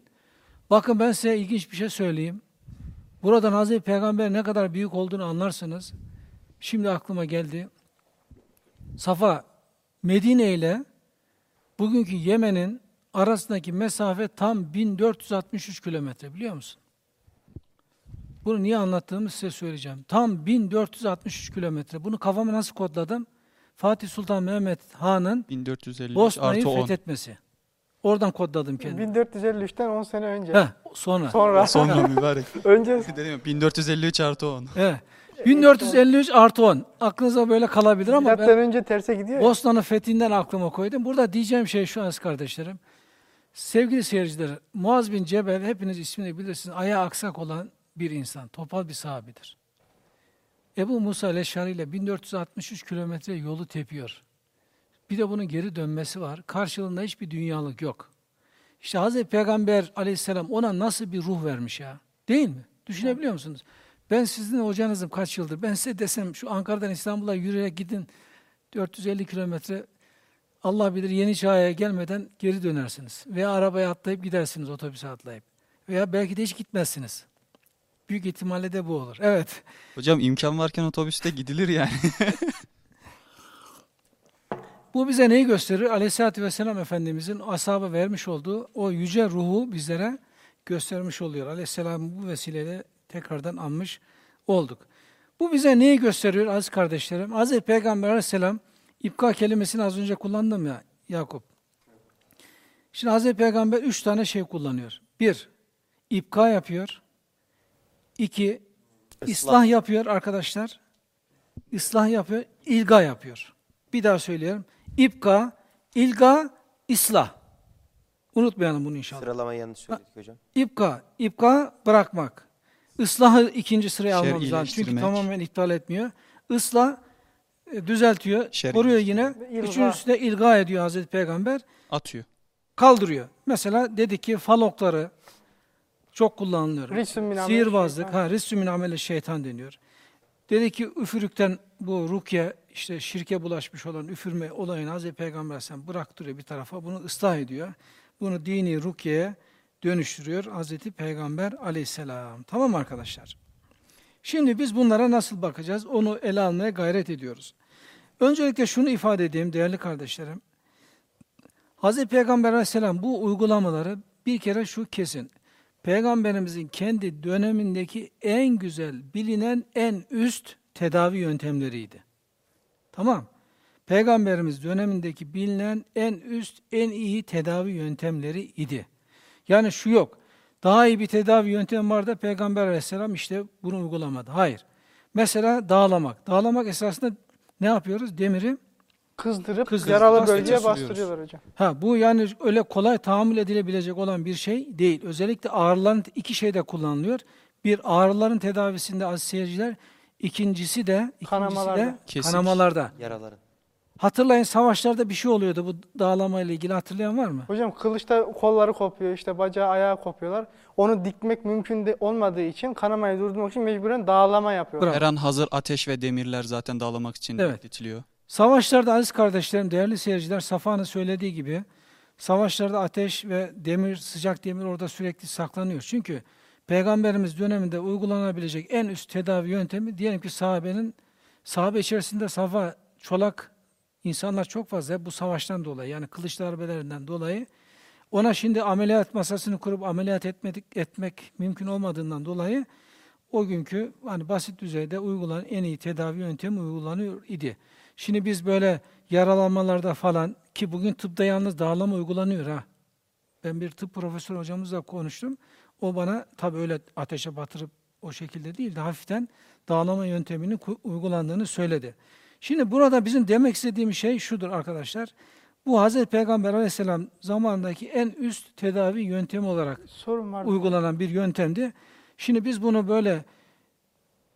Speaker 1: Bakın ben size ilginç bir şey söyleyeyim. Buradan Hazreti Peygamber ne kadar büyük olduğunu anlarsınız. Şimdi aklıma geldi. Safa, Medine ile bugünkü Yemen'in arasındaki mesafe tam 1463 kilometre biliyor musun? Bunu niye anlattığımı size söyleyeceğim. Tam 1463 kilometre. Bunu kafama nasıl kodladım? Fatih Sultan Mehmet Han'ın
Speaker 8: 1453
Speaker 1: Bosna'yı
Speaker 8: artı 10.
Speaker 1: fethetmesi. Oradan kodladım kendimi.
Speaker 2: 1453'ten 10 sene önce.
Speaker 1: Heh, sonra.
Speaker 2: Sonra.
Speaker 8: Sonra mübarek.
Speaker 2: önce
Speaker 8: Dedim ya, 1453 artı 10.
Speaker 1: Evet. 1453 artı 10. Aklınıza böyle kalabilir ama
Speaker 2: milattan
Speaker 1: ben
Speaker 2: önce terse gidiyor.
Speaker 1: Bosna'nın fethinden aklıma koydum. Burada diyeceğim şey şu az kardeşlerim. Sevgili seyirciler, Muaz bin Cebel hepiniz ismini bilirsiniz. Ayağı aksak olan bir insan, topal bir sahabidir. Ebu Musa Leşari ile 1463 kilometre yolu tepiyor. Bir de bunun geri dönmesi var. Karşılığında hiçbir dünyalık yok. İşte Hazreti Peygamber aleyhisselam ona nasıl bir ruh vermiş ya. Değil mi? Düşünebiliyor musunuz? Ben sizin hocanızım kaç yıldır. Ben size desem şu Ankara'dan İstanbul'a yürüyerek gidin 450 kilometre Allah bilir yeni çağa gelmeden geri dönersiniz. Veya arabaya atlayıp gidersiniz otobüse atlayıp. Veya belki de hiç gitmezsiniz. Büyük ihtimalle de bu olur. Evet.
Speaker 8: Hocam imkan varken otobüste gidilir yani.
Speaker 1: Bu bize neyi gösterir? Aleyhisselatü Vesselam Efendimizin ashaba vermiş olduğu o yüce ruhu bizlere göstermiş oluyor. Aleyhisselam bu vesileyle tekrardan anmış olduk. Bu bize neyi gösteriyor aziz kardeşlerim? Hazreti Peygamber Aleyhisselam İpka kelimesini az önce kullandım ya Yakup. Şimdi Hazreti Peygamber üç tane şey kullanıyor. Bir, ipka yapıyor. İki, ıslah yapıyor arkadaşlar. Islah yapıyor, ilga yapıyor. Bir daha söyleyelim. İpka, ilga, islah. Unutmayalım bunu inşallah.
Speaker 5: Sıralamayı yanlış söyledik hocam.
Speaker 1: İpka, ipka bırakmak. Islahı ikinci sıraya almamız lazım. Çünkü tamamen iptal etmiyor. Islah e, düzeltiyor,
Speaker 8: Şer'i-
Speaker 1: koruyor yine.
Speaker 2: İlga.
Speaker 1: Üçüncüsü de ilga ediyor Hazreti Peygamber.
Speaker 8: Atıyor.
Speaker 1: Kaldırıyor. Mesela dedi ki falokları çok kullanılıyor. Sihirbazlık, ha, rissü min ameli şeytan deniyor. Dedi ki üfürükten bu rukiye işte şirke bulaşmış olan üfürme olayını Hazreti Peygamber Aleyhisselam bıraktırıyor bir tarafa. Bunu ıslah ediyor. Bunu dini rukiyeye dönüştürüyor Hazreti Peygamber Aleyhisselam. Tamam arkadaşlar? Şimdi biz bunlara nasıl bakacağız? Onu ele almaya gayret ediyoruz. Öncelikle şunu ifade edeyim değerli kardeşlerim. Hazreti Peygamber Aleyhisselam bu uygulamaları bir kere şu kesin. Peygamberimizin kendi dönemindeki en güzel, bilinen en üst tedavi yöntemleriydi. Tamam. Peygamberimiz dönemindeki bilinen en üst, en iyi tedavi yöntemleri idi. Yani şu yok. Daha iyi bir tedavi yöntemi var da Peygamber aleyhisselam işte bunu uygulamadı. Hayır. Mesela dağlamak. Dağlamak esasında ne yapıyoruz? Demiri
Speaker 2: Kızdırıp
Speaker 1: Kızdırıp
Speaker 2: yaralı bölgeye bastırıyorlar hocam.
Speaker 1: Ha bu yani öyle kolay tahammül edilebilecek olan bir şey değil. Özellikle ağrıların iki şeyde kullanılıyor. Bir ağrıların tedavisinde aziz seyirciler, ikincisi de ikincisi de
Speaker 2: Kanamalarda.
Speaker 8: Kesik.
Speaker 1: kanamalarda.
Speaker 5: Yaraların.
Speaker 1: Hatırlayın savaşlarda bir şey oluyordu bu dağlama ile ilgili hatırlayan var mı?
Speaker 2: Hocam kılıçta kolları kopuyor, işte bacağı ayağı kopuyorlar. Onu dikmek mümkün de olmadığı için kanamayı durdurmak için mecburen dağlama yapıyorlar.
Speaker 8: Her an hazır ateş ve demirler zaten dağlamak için
Speaker 1: Evet.
Speaker 8: bekletiliyor.
Speaker 1: Savaşlarda aziz kardeşlerim, değerli seyirciler, Safa'nın söylediği gibi savaşlarda ateş ve demir, sıcak demir orada sürekli saklanıyor. Çünkü Peygamberimiz döneminde uygulanabilecek en üst tedavi yöntemi diyelim ki sahabenin sahabe içerisinde Safa, çolak insanlar çok fazla bu savaştan dolayı yani kılıç darbelerinden dolayı ona şimdi ameliyat masasını kurup ameliyat etmedik, etmek mümkün olmadığından dolayı o günkü hani basit düzeyde uygulanan en iyi tedavi yöntemi uygulanıyor idi. Şimdi biz böyle yaralanmalarda falan ki bugün tıpta yalnız dağlama uygulanıyor ha. Ben bir tıp profesörü hocamızla konuştum. O bana tabii öyle ateşe batırıp o şekilde değil de hafiften dağlama yönteminin uygulandığını söyledi. Şimdi burada bizim demek istediğimiz şey şudur arkadaşlar. Bu Hazreti Peygamber aleyhisselam zamanındaki en üst tedavi yöntemi olarak
Speaker 2: Sorun var.
Speaker 1: uygulanan bir yöntemdi. Şimdi biz bunu böyle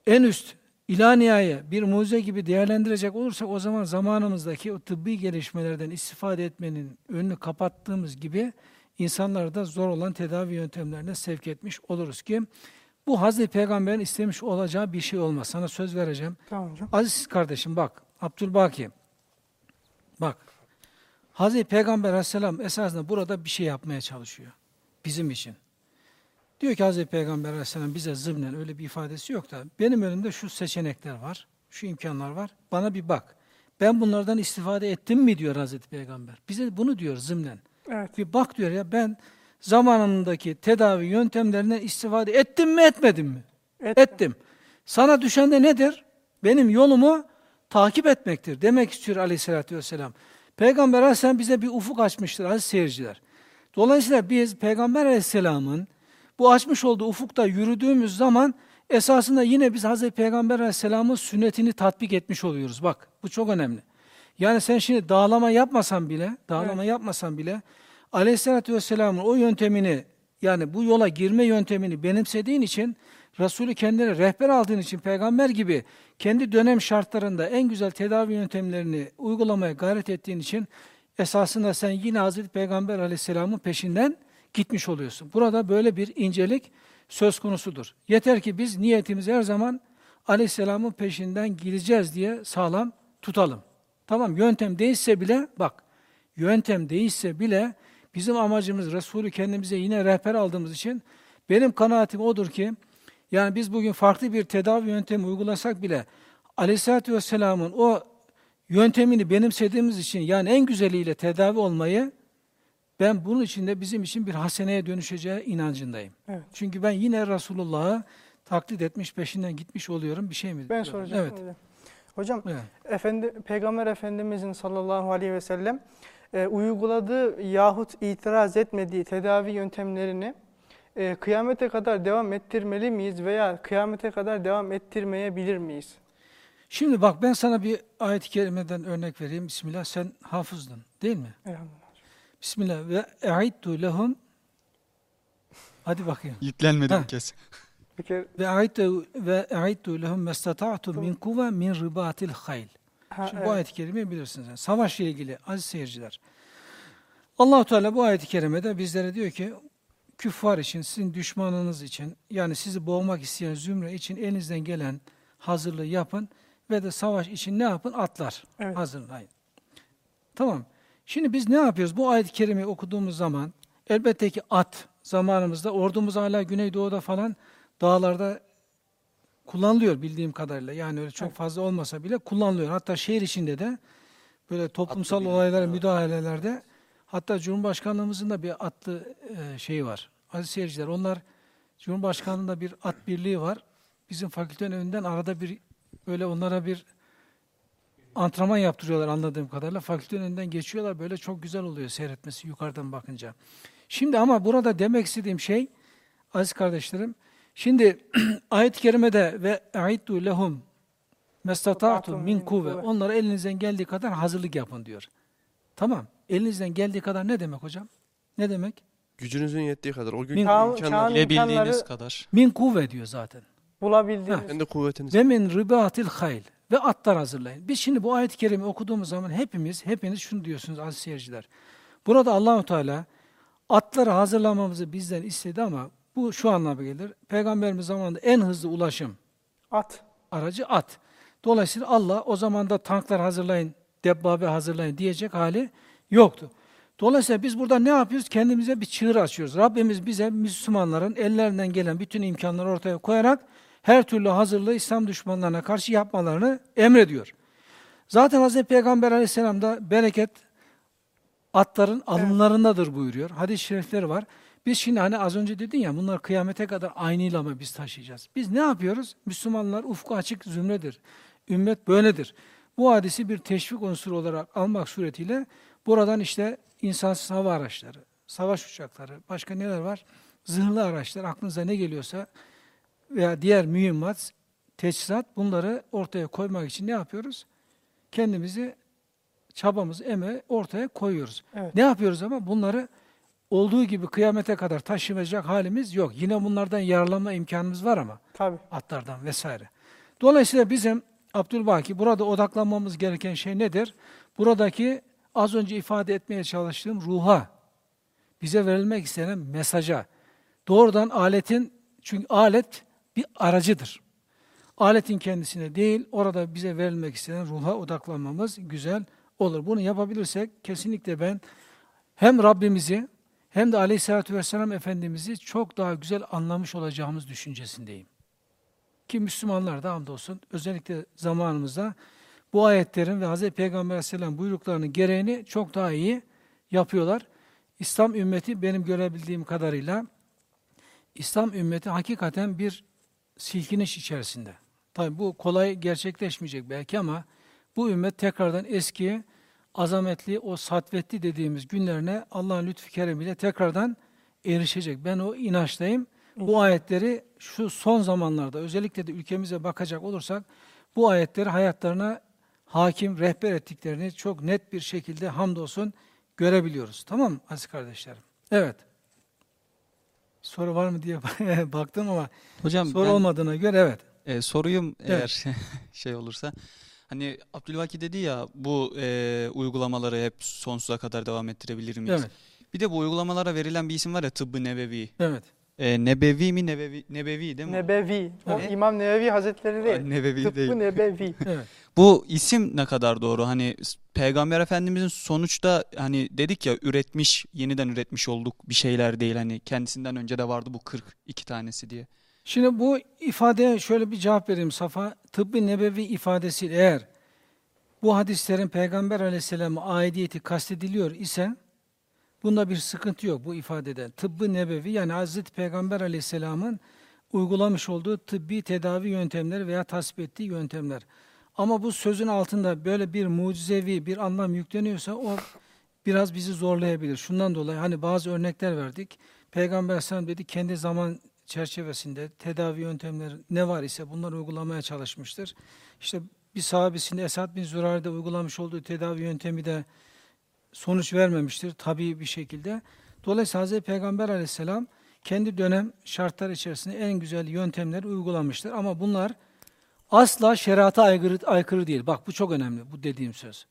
Speaker 1: en üst ilaniyaya bir mucize gibi değerlendirecek olursak o zaman zamanımızdaki o tıbbi gelişmelerden istifade etmenin önünü kapattığımız gibi insanları da zor olan tedavi yöntemlerine sevk etmiş oluruz ki bu Hazreti Peygamber'in istemiş olacağı bir şey olmaz. Sana söz vereceğim.
Speaker 2: Tamam hocam.
Speaker 1: Aziz kardeşim bak, Abdülbaki, bak, Hazreti Peygamber aleyhisselam esasında burada bir şey yapmaya çalışıyor. Bizim için. Diyor ki Hazreti Peygamber aleyhisselam bize zımnen öyle bir ifadesi yok da benim önümde şu seçenekler var, şu imkanlar var. Bana bir bak. Ben bunlardan istifade ettim mi diyor Hazreti Peygamber. Bize bunu diyor zımnen.
Speaker 2: Evet.
Speaker 1: Bir bak diyor ya ben zamanındaki tedavi yöntemlerinden istifade ettim mi etmedim mi?
Speaker 2: Et-
Speaker 1: Ettim. Sana düşen de nedir? Benim yolumu takip etmektir. Demek istiyor aleyhissalatü vesselam. Peygamber aleyhisselam bize bir ufuk açmıştır aziz seyirciler. Dolayısıyla biz Peygamber aleyhisselamın bu açmış olduğu ufukta yürüdüğümüz zaman esasında yine biz Hazreti Peygamber aleyhisselamın sünnetini tatbik etmiş oluyoruz. Bak bu çok önemli. Yani sen şimdi dağlama yapmasan bile, dağlama yapmasan bile aleyhissalatü vesselamın o yöntemini yani bu yola girme yöntemini benimsediğin için Resulü kendine rehber aldığın için peygamber gibi kendi dönem şartlarında en güzel tedavi yöntemlerini uygulamaya gayret ettiğin için esasında sen yine Hazreti Peygamber aleyhisselamın peşinden gitmiş oluyorsun. Burada böyle bir incelik söz konusudur. Yeter ki biz niyetimizi her zaman aleyhisselamın peşinden gideceğiz diye sağlam tutalım. Tamam yöntem değişse bile bak yöntem değişse bile bizim amacımız Resulü kendimize yine rehber aldığımız için benim kanaatim odur ki yani biz bugün farklı bir tedavi yöntemi uygulasak bile Aleyhisselatü Vesselam'ın o yöntemini benimsediğimiz için yani en güzeliyle tedavi olmayı ben bunun için de bizim için bir haseneye dönüşeceği inancındayım.
Speaker 2: Evet.
Speaker 1: Çünkü ben yine Resulullah'ı taklit etmiş, peşinden gitmiş oluyorum. Bir şey mi?
Speaker 2: Ben soracağım.
Speaker 1: Evet.
Speaker 2: öyle. Hocam
Speaker 1: evet.
Speaker 2: Efendi, Peygamber Efendimizin sallallahu aleyhi ve sellem e, uyguladığı yahut itiraz etmediği tedavi yöntemlerini e, kıyamete kadar devam ettirmeli miyiz veya kıyamete kadar devam ettirmeyebilir miyiz?
Speaker 1: Şimdi bak ben sana bir ayet-i kerimeden örnek vereyim. Bismillah sen hafızdın değil mi?
Speaker 2: Elhamdülillah.
Speaker 1: Bismillah ve e'iddu lehum Hadi bakayım.
Speaker 8: Yüklenmedi
Speaker 1: Ha.
Speaker 2: kere
Speaker 1: Ve e'iddu lehum mestata'tum min kuve min ribatil hayl.
Speaker 2: Ha,
Speaker 1: Şimdi
Speaker 2: evet.
Speaker 1: bu ayet-i kerimeyi bilirsiniz. Yani savaşla ilgili aziz seyirciler. Allahu Teala bu ayet-i kerimede bizlere diyor ki küffar için, sizin düşmanınız için yani sizi boğmak isteyen zümre için elinizden gelen hazırlığı yapın ve de savaş için ne yapın? Atlar
Speaker 2: Evet.
Speaker 1: hazırlayın. Tamam. Şimdi biz ne yapıyoruz? Bu ayet-i kerimeyi okuduğumuz zaman elbette ki at zamanımızda ordumuz hala Güneydoğu'da falan dağlarda kullanılıyor bildiğim kadarıyla. Yani öyle çok fazla olmasa bile kullanılıyor. Hatta şehir içinde de böyle toplumsal
Speaker 5: binmek,
Speaker 1: olaylara müdahalelerde hatta Cumhurbaşkanlığımızın da bir atlı e, şeyi var. Aziz seyirciler onlar Cumhurbaşkanlığında bir at birliği var. Bizim fakültenin önünden arada bir böyle onlara bir antrenman yaptırıyorlar anladığım kadarıyla. Fakültenin önünden geçiyorlar. Böyle çok güzel oluyor seyretmesi yukarıdan bakınca. Şimdi ama burada demek istediğim şey aziz kardeşlerim Şimdi ayet-i kerimede ve e'iddu lehum mestata'tum min kuvve. Onlara elinizden geldiği kadar hazırlık yapın diyor. Tamam. Elinizden geldiği kadar ne demek hocam? Ne demek?
Speaker 4: Gücünüzün yettiği kadar. O gün
Speaker 1: Min-
Speaker 2: Çağ-
Speaker 4: imkanlar.
Speaker 2: çağın
Speaker 8: Bilebildiğiniz
Speaker 2: imkanları
Speaker 8: kadar.
Speaker 1: Min kuvve diyor zaten.
Speaker 2: bulabildiğimiz.
Speaker 4: Kendi kuvvetiniz.
Speaker 1: Ve min ribatil hayl. Ve atlar hazırlayın. Biz şimdi bu ayet-i kerime okuduğumuz zaman hepimiz, hepiniz şunu diyorsunuz aziz seyirciler. Burada Allahu Teala atları hazırlamamızı bizden istedi ama bu şu anlama gelir. Peygamberimiz zamanında en hızlı ulaşım
Speaker 2: At.
Speaker 1: aracı at. Dolayısıyla Allah o zaman da tanklar hazırlayın, debbabe hazırlayın diyecek hali yoktu. Dolayısıyla biz burada ne yapıyoruz? Kendimize bir çığır açıyoruz. Rabbimiz bize Müslümanların ellerinden gelen bütün imkanları ortaya koyarak her türlü hazırlığı İslam düşmanlarına karşı yapmalarını emrediyor. Zaten Hz. Peygamber aleyhisselam da bereket atların alınlarındadır buyuruyor. Hadis-i şerifleri var. Biz şimdi hani az önce dedin ya bunlar kıyamete kadar aynıyla mı biz taşıyacağız? Biz ne yapıyoruz? Müslümanlar ufku açık zümredir. Ümmet böyledir. Bu hadisi bir teşvik unsuru olarak almak suretiyle buradan işte insansız hava araçları, savaş uçakları, başka neler var? Zırhlı araçlar, aklınıza ne geliyorsa veya diğer mühimmat, teçhizat bunları ortaya koymak için ne yapıyoruz? Kendimizi, çabamızı, emeği ortaya koyuyoruz.
Speaker 2: Evet.
Speaker 1: Ne yapıyoruz ama bunları olduğu gibi kıyamete kadar taşımayacak halimiz yok. Yine bunlardan yararlanma imkanımız var ama
Speaker 2: Tabii.
Speaker 1: atlardan vesaire. Dolayısıyla bizim Abdülbaki burada odaklanmamız gereken şey nedir? Buradaki az önce ifade etmeye çalıştığım ruha bize verilmek istenen mesaja, doğrudan aletin, çünkü alet bir aracıdır. Aletin kendisine değil, orada bize verilmek istenen ruha odaklanmamız güzel olur. Bunu yapabilirsek kesinlikle ben hem Rabbimizi hem de Aleyhisselatü Vesselam Efendimiz'i çok daha güzel anlamış olacağımız düşüncesindeyim. Ki Müslümanlar da hamdolsun özellikle zamanımızda bu ayetlerin ve Hz. Peygamber Aleyhisselam buyruklarının gereğini çok daha iyi yapıyorlar. İslam ümmeti benim görebildiğim kadarıyla İslam ümmeti hakikaten bir silkiniş içerisinde. Tabi bu kolay gerçekleşmeyecek belki ama bu ümmet tekrardan eski azametli, o satvetli dediğimiz günlerine Allah'ın lütfu keremiyle tekrardan erişecek. Ben o inançtayım. Bu ayetleri şu son zamanlarda özellikle de ülkemize bakacak olursak bu ayetleri hayatlarına hakim, rehber ettiklerini çok net bir şekilde hamdolsun görebiliyoruz. Tamam mı aziz kardeşlerim? Evet. Soru var mı diye baktım ama
Speaker 8: Hocam
Speaker 1: soru
Speaker 8: ben,
Speaker 1: olmadığına göre evet.
Speaker 8: e, soruyum
Speaker 1: Evet.
Speaker 8: eğer şey olursa. Hani Abdülvaki dedi ya bu e, uygulamaları hep sonsuza kadar devam ettirebilir miyiz?
Speaker 1: Evet.
Speaker 8: Bir de bu uygulamalara verilen bir isim var ya tıbbı nebevi.
Speaker 1: Evet.
Speaker 8: E, nebevi mi nebevi, nebevi değil mi?
Speaker 2: Nebevi. O
Speaker 8: Ne?
Speaker 2: İmam Nevevi Hazretleri değil.
Speaker 8: Aa, nebevi
Speaker 2: Tıbbı
Speaker 8: değil.
Speaker 2: Nebevi.
Speaker 1: Evet.
Speaker 8: Bu isim ne kadar doğru? Hani Peygamber Efendimizin sonuçta hani dedik ya üretmiş, yeniden üretmiş olduk bir şeyler değil. Hani kendisinden önce de vardı bu 42 tanesi diye.
Speaker 1: Şimdi bu ifadeye şöyle bir cevap vereyim Safa. Tıbbi nebevi ifadesi eğer bu hadislerin Peygamber aleyhisselam'a aidiyeti kastediliyor ise bunda bir sıkıntı yok bu ifadede. Tıbbı nebevi yani Hazreti Peygamber aleyhisselamın uygulamış olduğu tıbbi tedavi yöntemleri veya tasvip ettiği yöntemler. Ama bu sözün altında böyle bir mucizevi bir anlam yükleniyorsa o biraz bizi zorlayabilir. Şundan dolayı hani bazı örnekler verdik. Peygamber Aleyhisselam dedi kendi zaman çerçevesinde tedavi yöntemleri ne var ise bunları uygulamaya çalışmıştır. İşte bir sahabesinde Esad bin Zürar'da uygulamış olduğu tedavi yöntemi de sonuç vermemiştir tabii bir şekilde. Dolayısıyla Hazreti Peygamber Aleyhisselam kendi dönem şartlar içerisinde en güzel yöntemleri uygulamıştır. Ama bunlar asla şerata aykırı, aykırı değil. Bak bu çok önemli bu dediğim söz.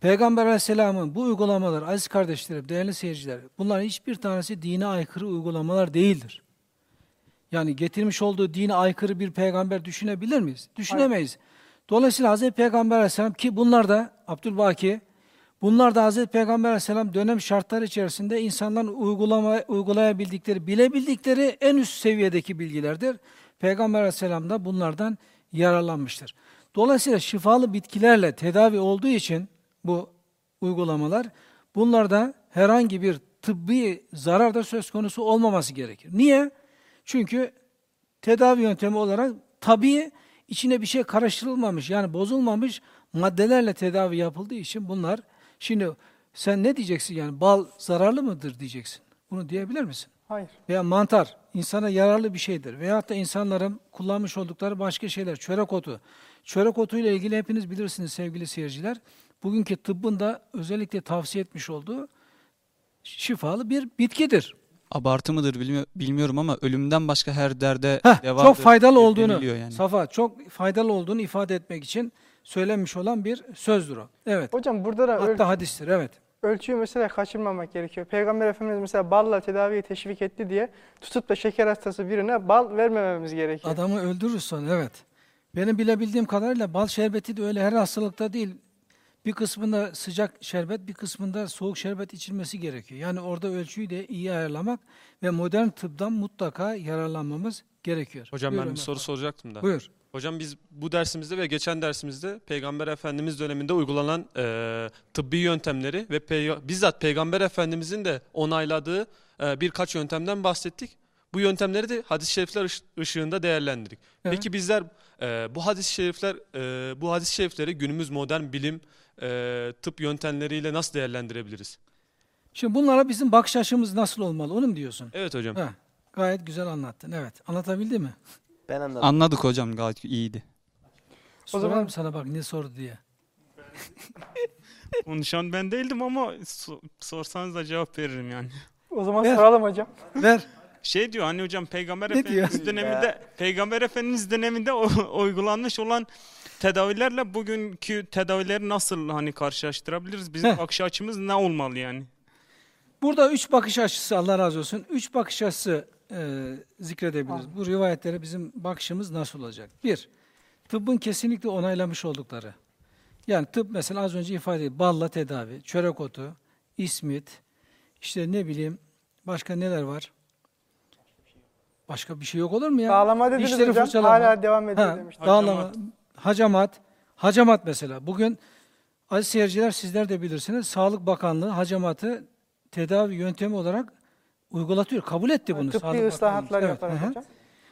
Speaker 1: Peygamber Aleyhisselam'ın bu uygulamalar aziz kardeşlerim, değerli seyirciler, bunların hiçbir tanesi dine aykırı uygulamalar değildir. Yani getirmiş olduğu dine aykırı bir peygamber düşünebilir miyiz? Düşünemeyiz. Dolayısıyla Hazreti Peygamber Aleyhisselam ki bunlar da Abdülbaki, bunlar da Hazreti Peygamber Aleyhisselam dönem şartları içerisinde insanların uygulama, uygulayabildikleri, bilebildikleri en üst seviyedeki bilgilerdir. Peygamber Aleyhisselam da bunlardan yararlanmıştır. Dolayısıyla şifalı bitkilerle tedavi olduğu için bu uygulamalar, bunlarda herhangi bir tıbbi zarar da söz konusu olmaması gerekir. Niye? Çünkü tedavi yöntemi olarak tabii içine bir şey karıştırılmamış yani bozulmamış maddelerle tedavi yapıldığı için bunlar şimdi sen ne diyeceksin yani bal zararlı mıdır diyeceksin. Bunu diyebilir misin?
Speaker 2: Hayır.
Speaker 1: Veya mantar insana yararlı bir şeydir. Veyahut da insanların kullanmış oldukları başka şeyler, çörek otu. Çörek otu ile ilgili hepiniz bilirsiniz sevgili seyirciler. Bugünkü tıbbın da özellikle tavsiye etmiş olduğu şifalı bir bitkidir.
Speaker 8: Abartı mıdır bilmi- bilmiyorum ama ölümden başka her derde
Speaker 1: Heh,
Speaker 8: devadır
Speaker 1: çok faydalı olduğunu,
Speaker 8: yani.
Speaker 1: Safa çok faydalı olduğunu ifade etmek için söylenmiş olan bir sözdür o. Evet.
Speaker 2: Hocam burada da
Speaker 1: Hatta hadistir, evet.
Speaker 2: ölçüyü mesela kaçırmamak gerekiyor. Peygamber Efendimiz mesela balla tedaviyi teşvik etti diye tutup da şeker hastası birine bal vermememiz gerekiyor.
Speaker 1: Adamı öldürür sonra, evet. Benim bilebildiğim kadarıyla bal şerbeti de öyle her hastalıkta değil. Bir kısmında sıcak şerbet, bir kısmında soğuk şerbet içilmesi gerekiyor. Yani orada ölçüyü de iyi ayarlamak ve modern tıptan mutlaka yararlanmamız gerekiyor.
Speaker 9: Hocam
Speaker 1: Buyurun
Speaker 9: ben bir soru
Speaker 1: efendim.
Speaker 9: soracaktım da.
Speaker 1: Buyur.
Speaker 9: Hocam biz bu dersimizde ve geçen dersimizde Peygamber Efendimiz döneminde uygulanan e, tıbbi yöntemleri ve pey- bizzat Peygamber Efendimizin de onayladığı e, birkaç yöntemden bahsettik. Bu yöntemleri de hadis-i şerifler ış- ışığında değerlendirdik.
Speaker 1: Evet.
Speaker 9: Peki bizler e, bu hadis-i şerifler e, bu hadis-i şerifleri günümüz modern bilim e, tıp yöntemleriyle nasıl değerlendirebiliriz?
Speaker 1: Şimdi bunlara bizim bakış açımız nasıl olmalı onu mu diyorsun?
Speaker 9: Evet hocam.
Speaker 1: Ha, gayet güzel anlattın. Evet. Anlatabildi mi?
Speaker 5: Ben anladım.
Speaker 8: Anladık hocam gayet iyiydi.
Speaker 1: Sorarım
Speaker 2: zaman-
Speaker 1: sana bak ne sordu diye.
Speaker 6: Konuşan ben değildim ama so- sorsanız da cevap veririm yani.
Speaker 2: O zaman
Speaker 1: Ver.
Speaker 2: soralım hocam.
Speaker 1: Ver.
Speaker 6: Şey diyor hani hocam Peygamber
Speaker 1: Ne diyor?
Speaker 6: Efendimiz döneminde Peygamber Efendimiz döneminde o- uygulanmış olan tedavilerle bugünkü tedavileri nasıl hani karşılaştırabiliriz? Bizim
Speaker 1: Heh.
Speaker 6: bakış açımız ne olmalı yani?
Speaker 1: Burada üç bakış açısı Allah razı olsun. Üç bakış açısı e, zikredebiliriz. Bu rivayetlere bizim bakışımız nasıl olacak? Bir, tıbbın kesinlikle onaylamış oldukları. Yani tıp mesela az önce ifade ettim. Balla tedavi, çörek otu, ismit, işte ne bileyim başka neler var? Başka bir şey yok olur mu ya?
Speaker 2: Dağlama dediniz
Speaker 1: Dişleri
Speaker 2: hocam.
Speaker 1: fırçalama.
Speaker 2: Hala devam ediyor
Speaker 1: Ha,
Speaker 2: demiştim.
Speaker 1: dağlama, hacamat. hacamat, mesela. Bugün aziz seyirciler sizler de bilirsiniz. Sağlık Bakanlığı hacamatı tedavi yöntemi olarak uygulatıyor. Kabul etti bunu.
Speaker 2: Tıbbi
Speaker 1: Sağlık
Speaker 2: ıslahatlar yaparak
Speaker 1: hı.
Speaker 2: hocam.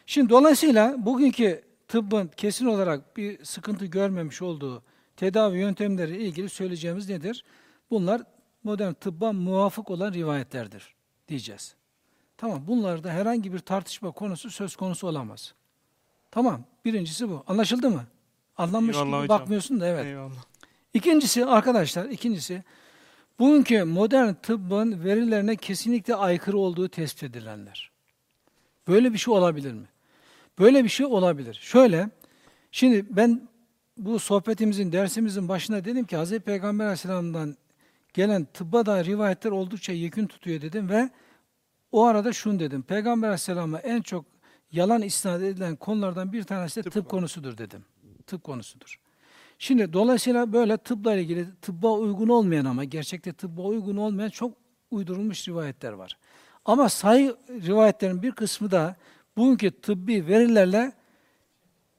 Speaker 1: Şimdi dolayısıyla bugünkü tıbbın kesin olarak bir sıkıntı görmemiş olduğu tedavi yöntemleri ilgili söyleyeceğimiz nedir? Bunlar modern tıbba muvafık olan rivayetlerdir diyeceğiz. Tamam bunlarda herhangi bir tartışma konusu söz konusu olamaz. Tamam birincisi bu. Anlaşıldı mı? Anlanmış
Speaker 6: Eyvallah
Speaker 1: gibi
Speaker 6: hocam.
Speaker 1: bakmıyorsun da evet.
Speaker 6: Eyvallah.
Speaker 1: İkincisi arkadaşlar, ikincisi bugünkü modern tıbbın verilerine kesinlikle aykırı olduğu tespit edilenler. Böyle bir şey olabilir mi? Böyle bir şey olabilir. Şöyle, şimdi ben bu sohbetimizin, dersimizin başında dedim ki Hz. Peygamber Aleyhisselam'dan gelen tıbba dair rivayetler oldukça yekün tutuyor dedim ve o arada şunu dedim. Peygamber Aleyhisselam'a en çok yalan isnat edilen konulardan bir tanesi de tıp, konusudur dedim. Tıp konusudur. Şimdi dolayısıyla böyle tıpla ilgili tıbba uygun olmayan ama gerçekte tıbba uygun olmayan çok uydurulmuş rivayetler var. Ama sayı rivayetlerin bir kısmı da bugünkü tıbbi verilerle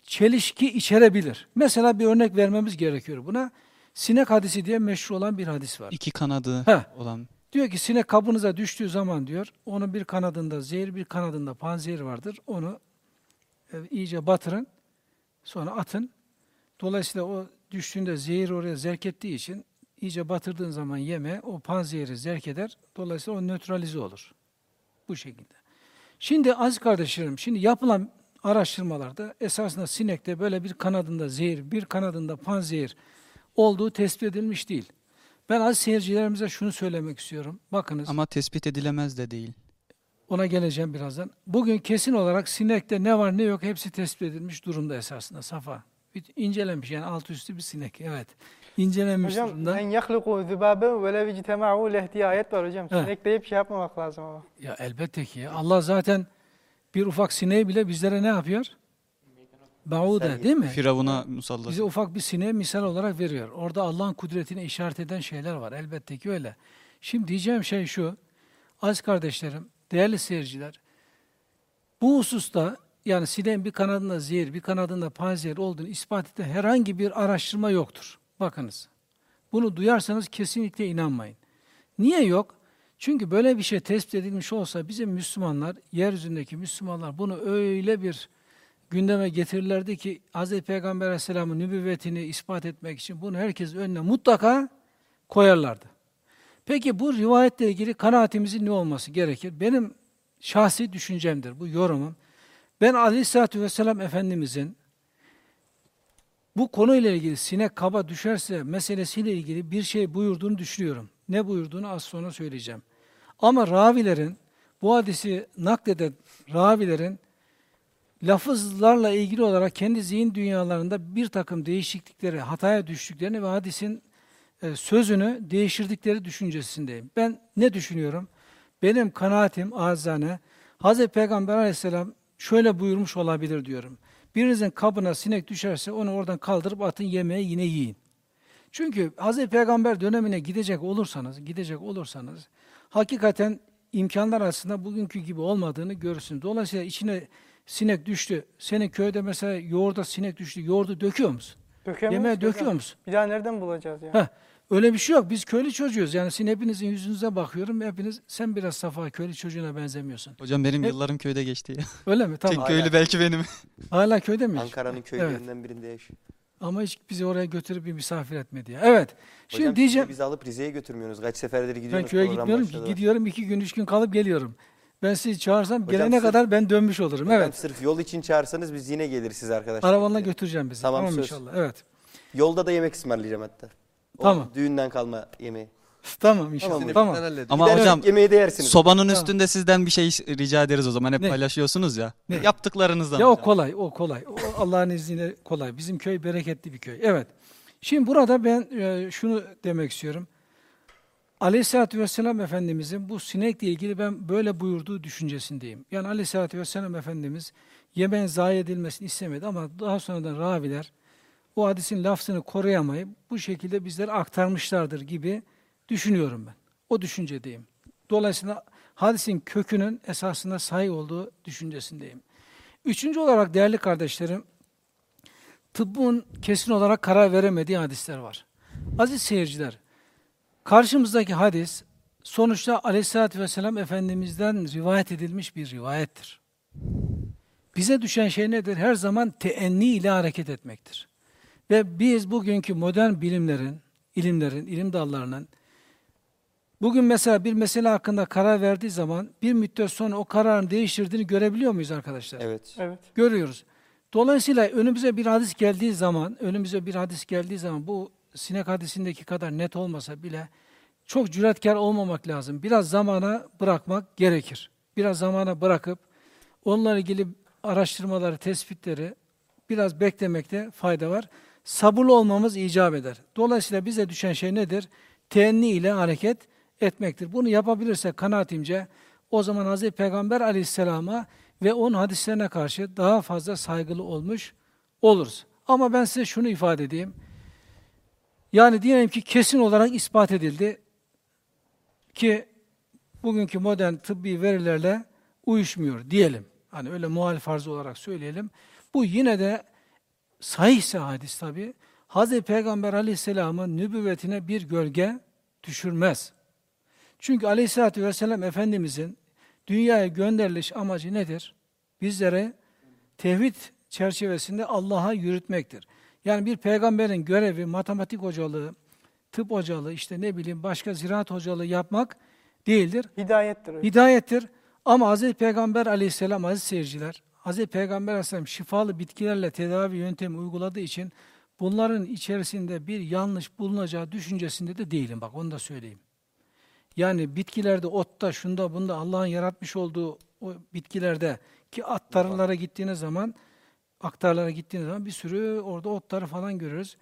Speaker 1: çelişki içerebilir. Mesela bir örnek vermemiz gerekiyor buna. Sinek hadisi diye meşhur olan bir hadis var.
Speaker 8: İki kanadı
Speaker 1: Heh.
Speaker 8: olan.
Speaker 1: Diyor ki sinek kabınıza düştüğü zaman diyor, onun bir kanadında zehir, bir kanadında panzehir vardır. Onu e, iyice batırın, sonra atın. Dolayısıyla o düştüğünde zehir oraya zerk ettiği için iyice batırdığın zaman yeme o panzehiri zerk eder. Dolayısıyla o nötralize olur. Bu şekilde. Şimdi aziz kardeşlerim, şimdi yapılan araştırmalarda esasında sinekte böyle bir kanadında zehir, bir kanadında panzehir olduğu tespit edilmiş değil. Ben aziz seyircilerimize şunu söylemek istiyorum. Bakınız
Speaker 8: Ama tespit edilemez de değil.
Speaker 1: ona geleceğim birazdan. Bugün kesin olarak sinekte ne var ne yok hepsi tespit edilmiş durumda esasında Safa. İncelenmiş yani alt üstü bir sinek. Evet. İncelenmiş
Speaker 2: Hocam
Speaker 1: durumda.
Speaker 2: en yahluku zübabe ve lev ictema'u leh diye ayet var hocam.
Speaker 1: He.
Speaker 2: Sinek deyip şey yapmamak lazım ama.
Speaker 1: Ya elbette ki ya. Allah zaten bir ufak sineği bile bizlere ne yapıyor? Baude değil mi?
Speaker 8: Firavun'a musallat.
Speaker 1: Bize ufak bir sineği misal olarak veriyor. Orada Allah'ın kudretine işaret eden şeyler var. Elbette ki öyle. Şimdi diyeceğim şey şu. Aziz kardeşlerim, değerli seyirciler. Bu hususta yani sineğin bir kanadında zehir, bir kanadında panzehir olduğunu ispat eden herhangi bir araştırma yoktur. Bakınız. Bunu duyarsanız kesinlikle inanmayın. Niye yok? Çünkü böyle bir şey tespit edilmiş olsa bizim Müslümanlar, yeryüzündeki Müslümanlar bunu öyle bir gündeme getirirlerdi ki Hz. Peygamber Aleyhisselam'ın nübüvvetini ispat etmek için bunu herkes önüne mutlaka koyarlardı. Peki bu rivayetle ilgili kanaatimizin ne olması gerekir? Benim şahsi düşüncemdir, bu yorumum. Ben Aleyhisselatü Vesselam Efendimizin bu konuyla ilgili sinek kaba düşerse meselesiyle ilgili bir şey buyurduğunu düşünüyorum. Ne buyurduğunu az sonra söyleyeceğim. Ama ravilerin, bu hadisi nakleden ravilerin lafızlarla ilgili olarak kendi zihin dünyalarında bir takım değişiklikleri, hataya düştüklerini ve hadisin e, sözünü değiştirdikleri düşüncesindeyim. Ben ne düşünüyorum? Benim kanaatim azane, Hz. Peygamber aleyhisselam şöyle buyurmuş olabilir diyorum. Birinizin kabına sinek düşerse onu oradan kaldırıp atın yemeğe yine yiyin. Çünkü Hz. Peygamber dönemine gidecek olursanız, gidecek olursanız hakikaten imkanlar aslında bugünkü gibi olmadığını görürsünüz. Dolayısıyla içine sinek düştü. Senin köyde mesela yoğurda sinek düştü. Yoğurdu döküyor musun?
Speaker 2: Dökemiyoruz
Speaker 1: Yemeğe döküyor musun?
Speaker 2: Bir daha nereden bulacağız ya?
Speaker 1: Heh, öyle bir şey yok. Biz köylü çocuğuyuz. Yani sizin hepinizin yüzünüze bakıyorum. Hepiniz sen biraz safa köylü çocuğuna benzemiyorsun.
Speaker 8: Hocam benim
Speaker 1: Hep-
Speaker 8: yıllarım köyde geçti ya.
Speaker 1: Öyle mi? Tamam.
Speaker 8: Tek köylü belki benim.
Speaker 1: Hala köyde miyiz?
Speaker 5: Ankara'nın köylerinden birinde yaşıyor.
Speaker 1: Ama hiç bizi oraya götürüp bir misafir etmedi ya. Evet. Şimdi
Speaker 5: Hocam
Speaker 1: diyeceğim.
Speaker 5: bizi alıp Rize'ye götürmüyorsunuz. Kaç seferdir gidiyorsunuz.
Speaker 1: Ben köye gitmiyorum
Speaker 5: başladı.
Speaker 1: Gidiyorum iki gün, üç gün kalıp geliyorum. Ben sizi çağırsam
Speaker 5: Hocam
Speaker 1: gelene
Speaker 5: sırf-
Speaker 1: kadar ben dönmüş olurum.
Speaker 5: Hocam
Speaker 1: Evet.
Speaker 5: sırf yol için çağırsanız biz yine geliriz siz arkadaşlar.
Speaker 1: Arabanla götüreceğim bizi.
Speaker 5: Tamam,
Speaker 1: Tamam,
Speaker 5: söz.
Speaker 1: inşallah. Evet.
Speaker 5: Yolda da yemek ısmarlayacağım hatta. O
Speaker 1: Tamam.
Speaker 5: Düğünden kalma yemeği.
Speaker 1: Tamgidelim inşallah.
Speaker 5: Tamam.
Speaker 1: Tamam.
Speaker 8: Ama
Speaker 5: Gider
Speaker 8: hocam
Speaker 5: yemeği de yersiniz.
Speaker 8: sobanın
Speaker 1: Tamam.
Speaker 8: üstünde sizden bir şey rica ederiz o zaman. Hep
Speaker 1: Ne?
Speaker 8: paylaşıyorsunuz ya.
Speaker 1: Ne?
Speaker 8: Yaptıklarınızdan
Speaker 1: Ya o
Speaker 8: hocam.
Speaker 1: kolay, o kolay. O Allah'ın izniyle kolay. Bizim köy bereketli bir köy. Evet. Şimdi burada ben e, şunu demek istiyorum. Aleyhisselatü Vesselam Efendimizin bu sinekle ilgili ben böyle buyurduğu düşüncesindeyim. Yani Aleyhisselatü Vesselam Efendimiz yemeğin zayi edilmesini istemedi ama daha sonradan raviler o hadisin lafzını koruyamayıp bu şekilde bizlere aktarmışlardır gibi düşünüyorum ben. O düşüncedeyim. Dolayısıyla hadisin kökünün esasında sahih olduğu düşüncesindeyim. Üçüncü olarak değerli kardeşlerim, tıbbın kesin olarak karar veremediği hadisler var. Aziz seyirciler, karşımızdaki hadis sonuçta aleyhissalatü vesselam Efendimiz'den rivayet edilmiş bir rivayettir. Bize düşen şey nedir? Her zaman teenni ile hareket etmektir. Ve biz bugünkü modern bilimlerin, ilimlerin, ilim dallarının bugün mesela bir mesele hakkında karar verdiği zaman bir müddet sonra o kararın değiştirdiğini görebiliyor muyuz arkadaşlar?
Speaker 5: Evet.
Speaker 2: Evet.
Speaker 1: görüyoruz. Dolayısıyla önümüze bir hadis geldiği zaman, önümüze bir hadis geldiği zaman bu sinek hadisindeki kadar net olmasa bile çok cüretkar olmamak lazım. Biraz zamana bırakmak gerekir. Biraz zamana bırakıp onunla ilgili araştırmaları, tespitleri biraz beklemekte fayda var. Sabırlı olmamız icap eder. Dolayısıyla bize düşen şey nedir? Teenni ile hareket etmektir. Bunu yapabilirsek kanaatimce o zaman Hz. Peygamber aleyhisselama ve onun hadislerine karşı daha fazla saygılı olmuş oluruz. Ama ben size şunu ifade edeyim. Yani diyelim ki kesin olarak ispat edildi ki bugünkü modern tıbbi verilerle uyuşmuyor diyelim. Hani öyle muhalif farzı olarak söyleyelim. Bu yine de sahihse hadis tabi. Hz. Peygamber aleyhisselamın nübüvvetine bir gölge düşürmez. Çünkü aleyhissalatü vesselam Efendimizin dünyaya gönderiliş amacı nedir? Bizlere tevhid çerçevesinde Allah'a yürütmektir. Yani bir peygamberin görevi matematik hocalığı, tıp hocalığı, işte ne bileyim başka ziraat hocalığı yapmak değildir.
Speaker 2: Hidayettir.
Speaker 1: Hidayettir. Ama Hz. Peygamber aleyhisselam aziz seyirciler, Hz. Peygamber aleyhisselam şifalı bitkilerle tedavi yöntemi uyguladığı için bunların içerisinde bir yanlış bulunacağı düşüncesinde de değilim. Bak onu da söyleyeyim. Yani bitkilerde, otta, şunda, bunda Allah'ın yaratmış olduğu o bitkilerde ki aktarlara gittiğiniz zaman aktarlara gittiğiniz zaman bir sürü orada otları falan görürüz.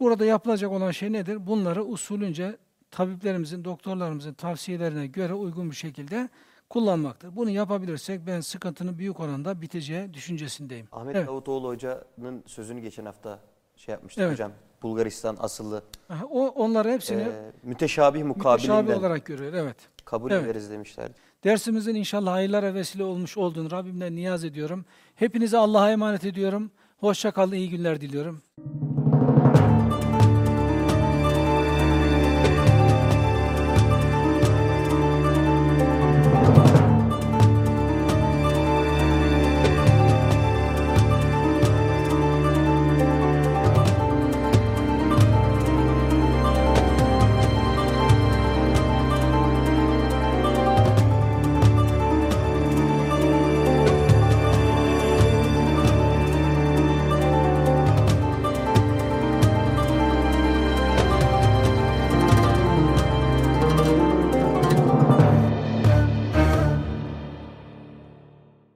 Speaker 1: Burada yapılacak olan şey nedir? Bunları usulünce tabiplerimizin, doktorlarımızın tavsiyelerine göre uygun bir şekilde kullanmaktır. Bunu yapabilirsek ben sıkıntının büyük oranda biteceği düşüncesindeyim.
Speaker 5: Ahmet
Speaker 1: Evet.
Speaker 5: Davutoğlu Hoca'nın sözünü geçen hafta şey yapmıştık
Speaker 1: Evet.
Speaker 5: hocam. Bulgaristan asıllı.
Speaker 1: Aha, O onları hepsini
Speaker 5: Ee, müteşabih
Speaker 1: müteşabih
Speaker 5: mukabilinden
Speaker 1: olarak görüyor. Evet.
Speaker 5: kabul
Speaker 1: Evet.
Speaker 5: ederiz demişlerdi.
Speaker 1: Dersimizin inşallah hayırlara vesile olmuş olduğunu Rabbimden niyaz ediyorum. Hepinize Allah'a emanet ediyorum. Hoşça kalın, iyi günler diliyorum.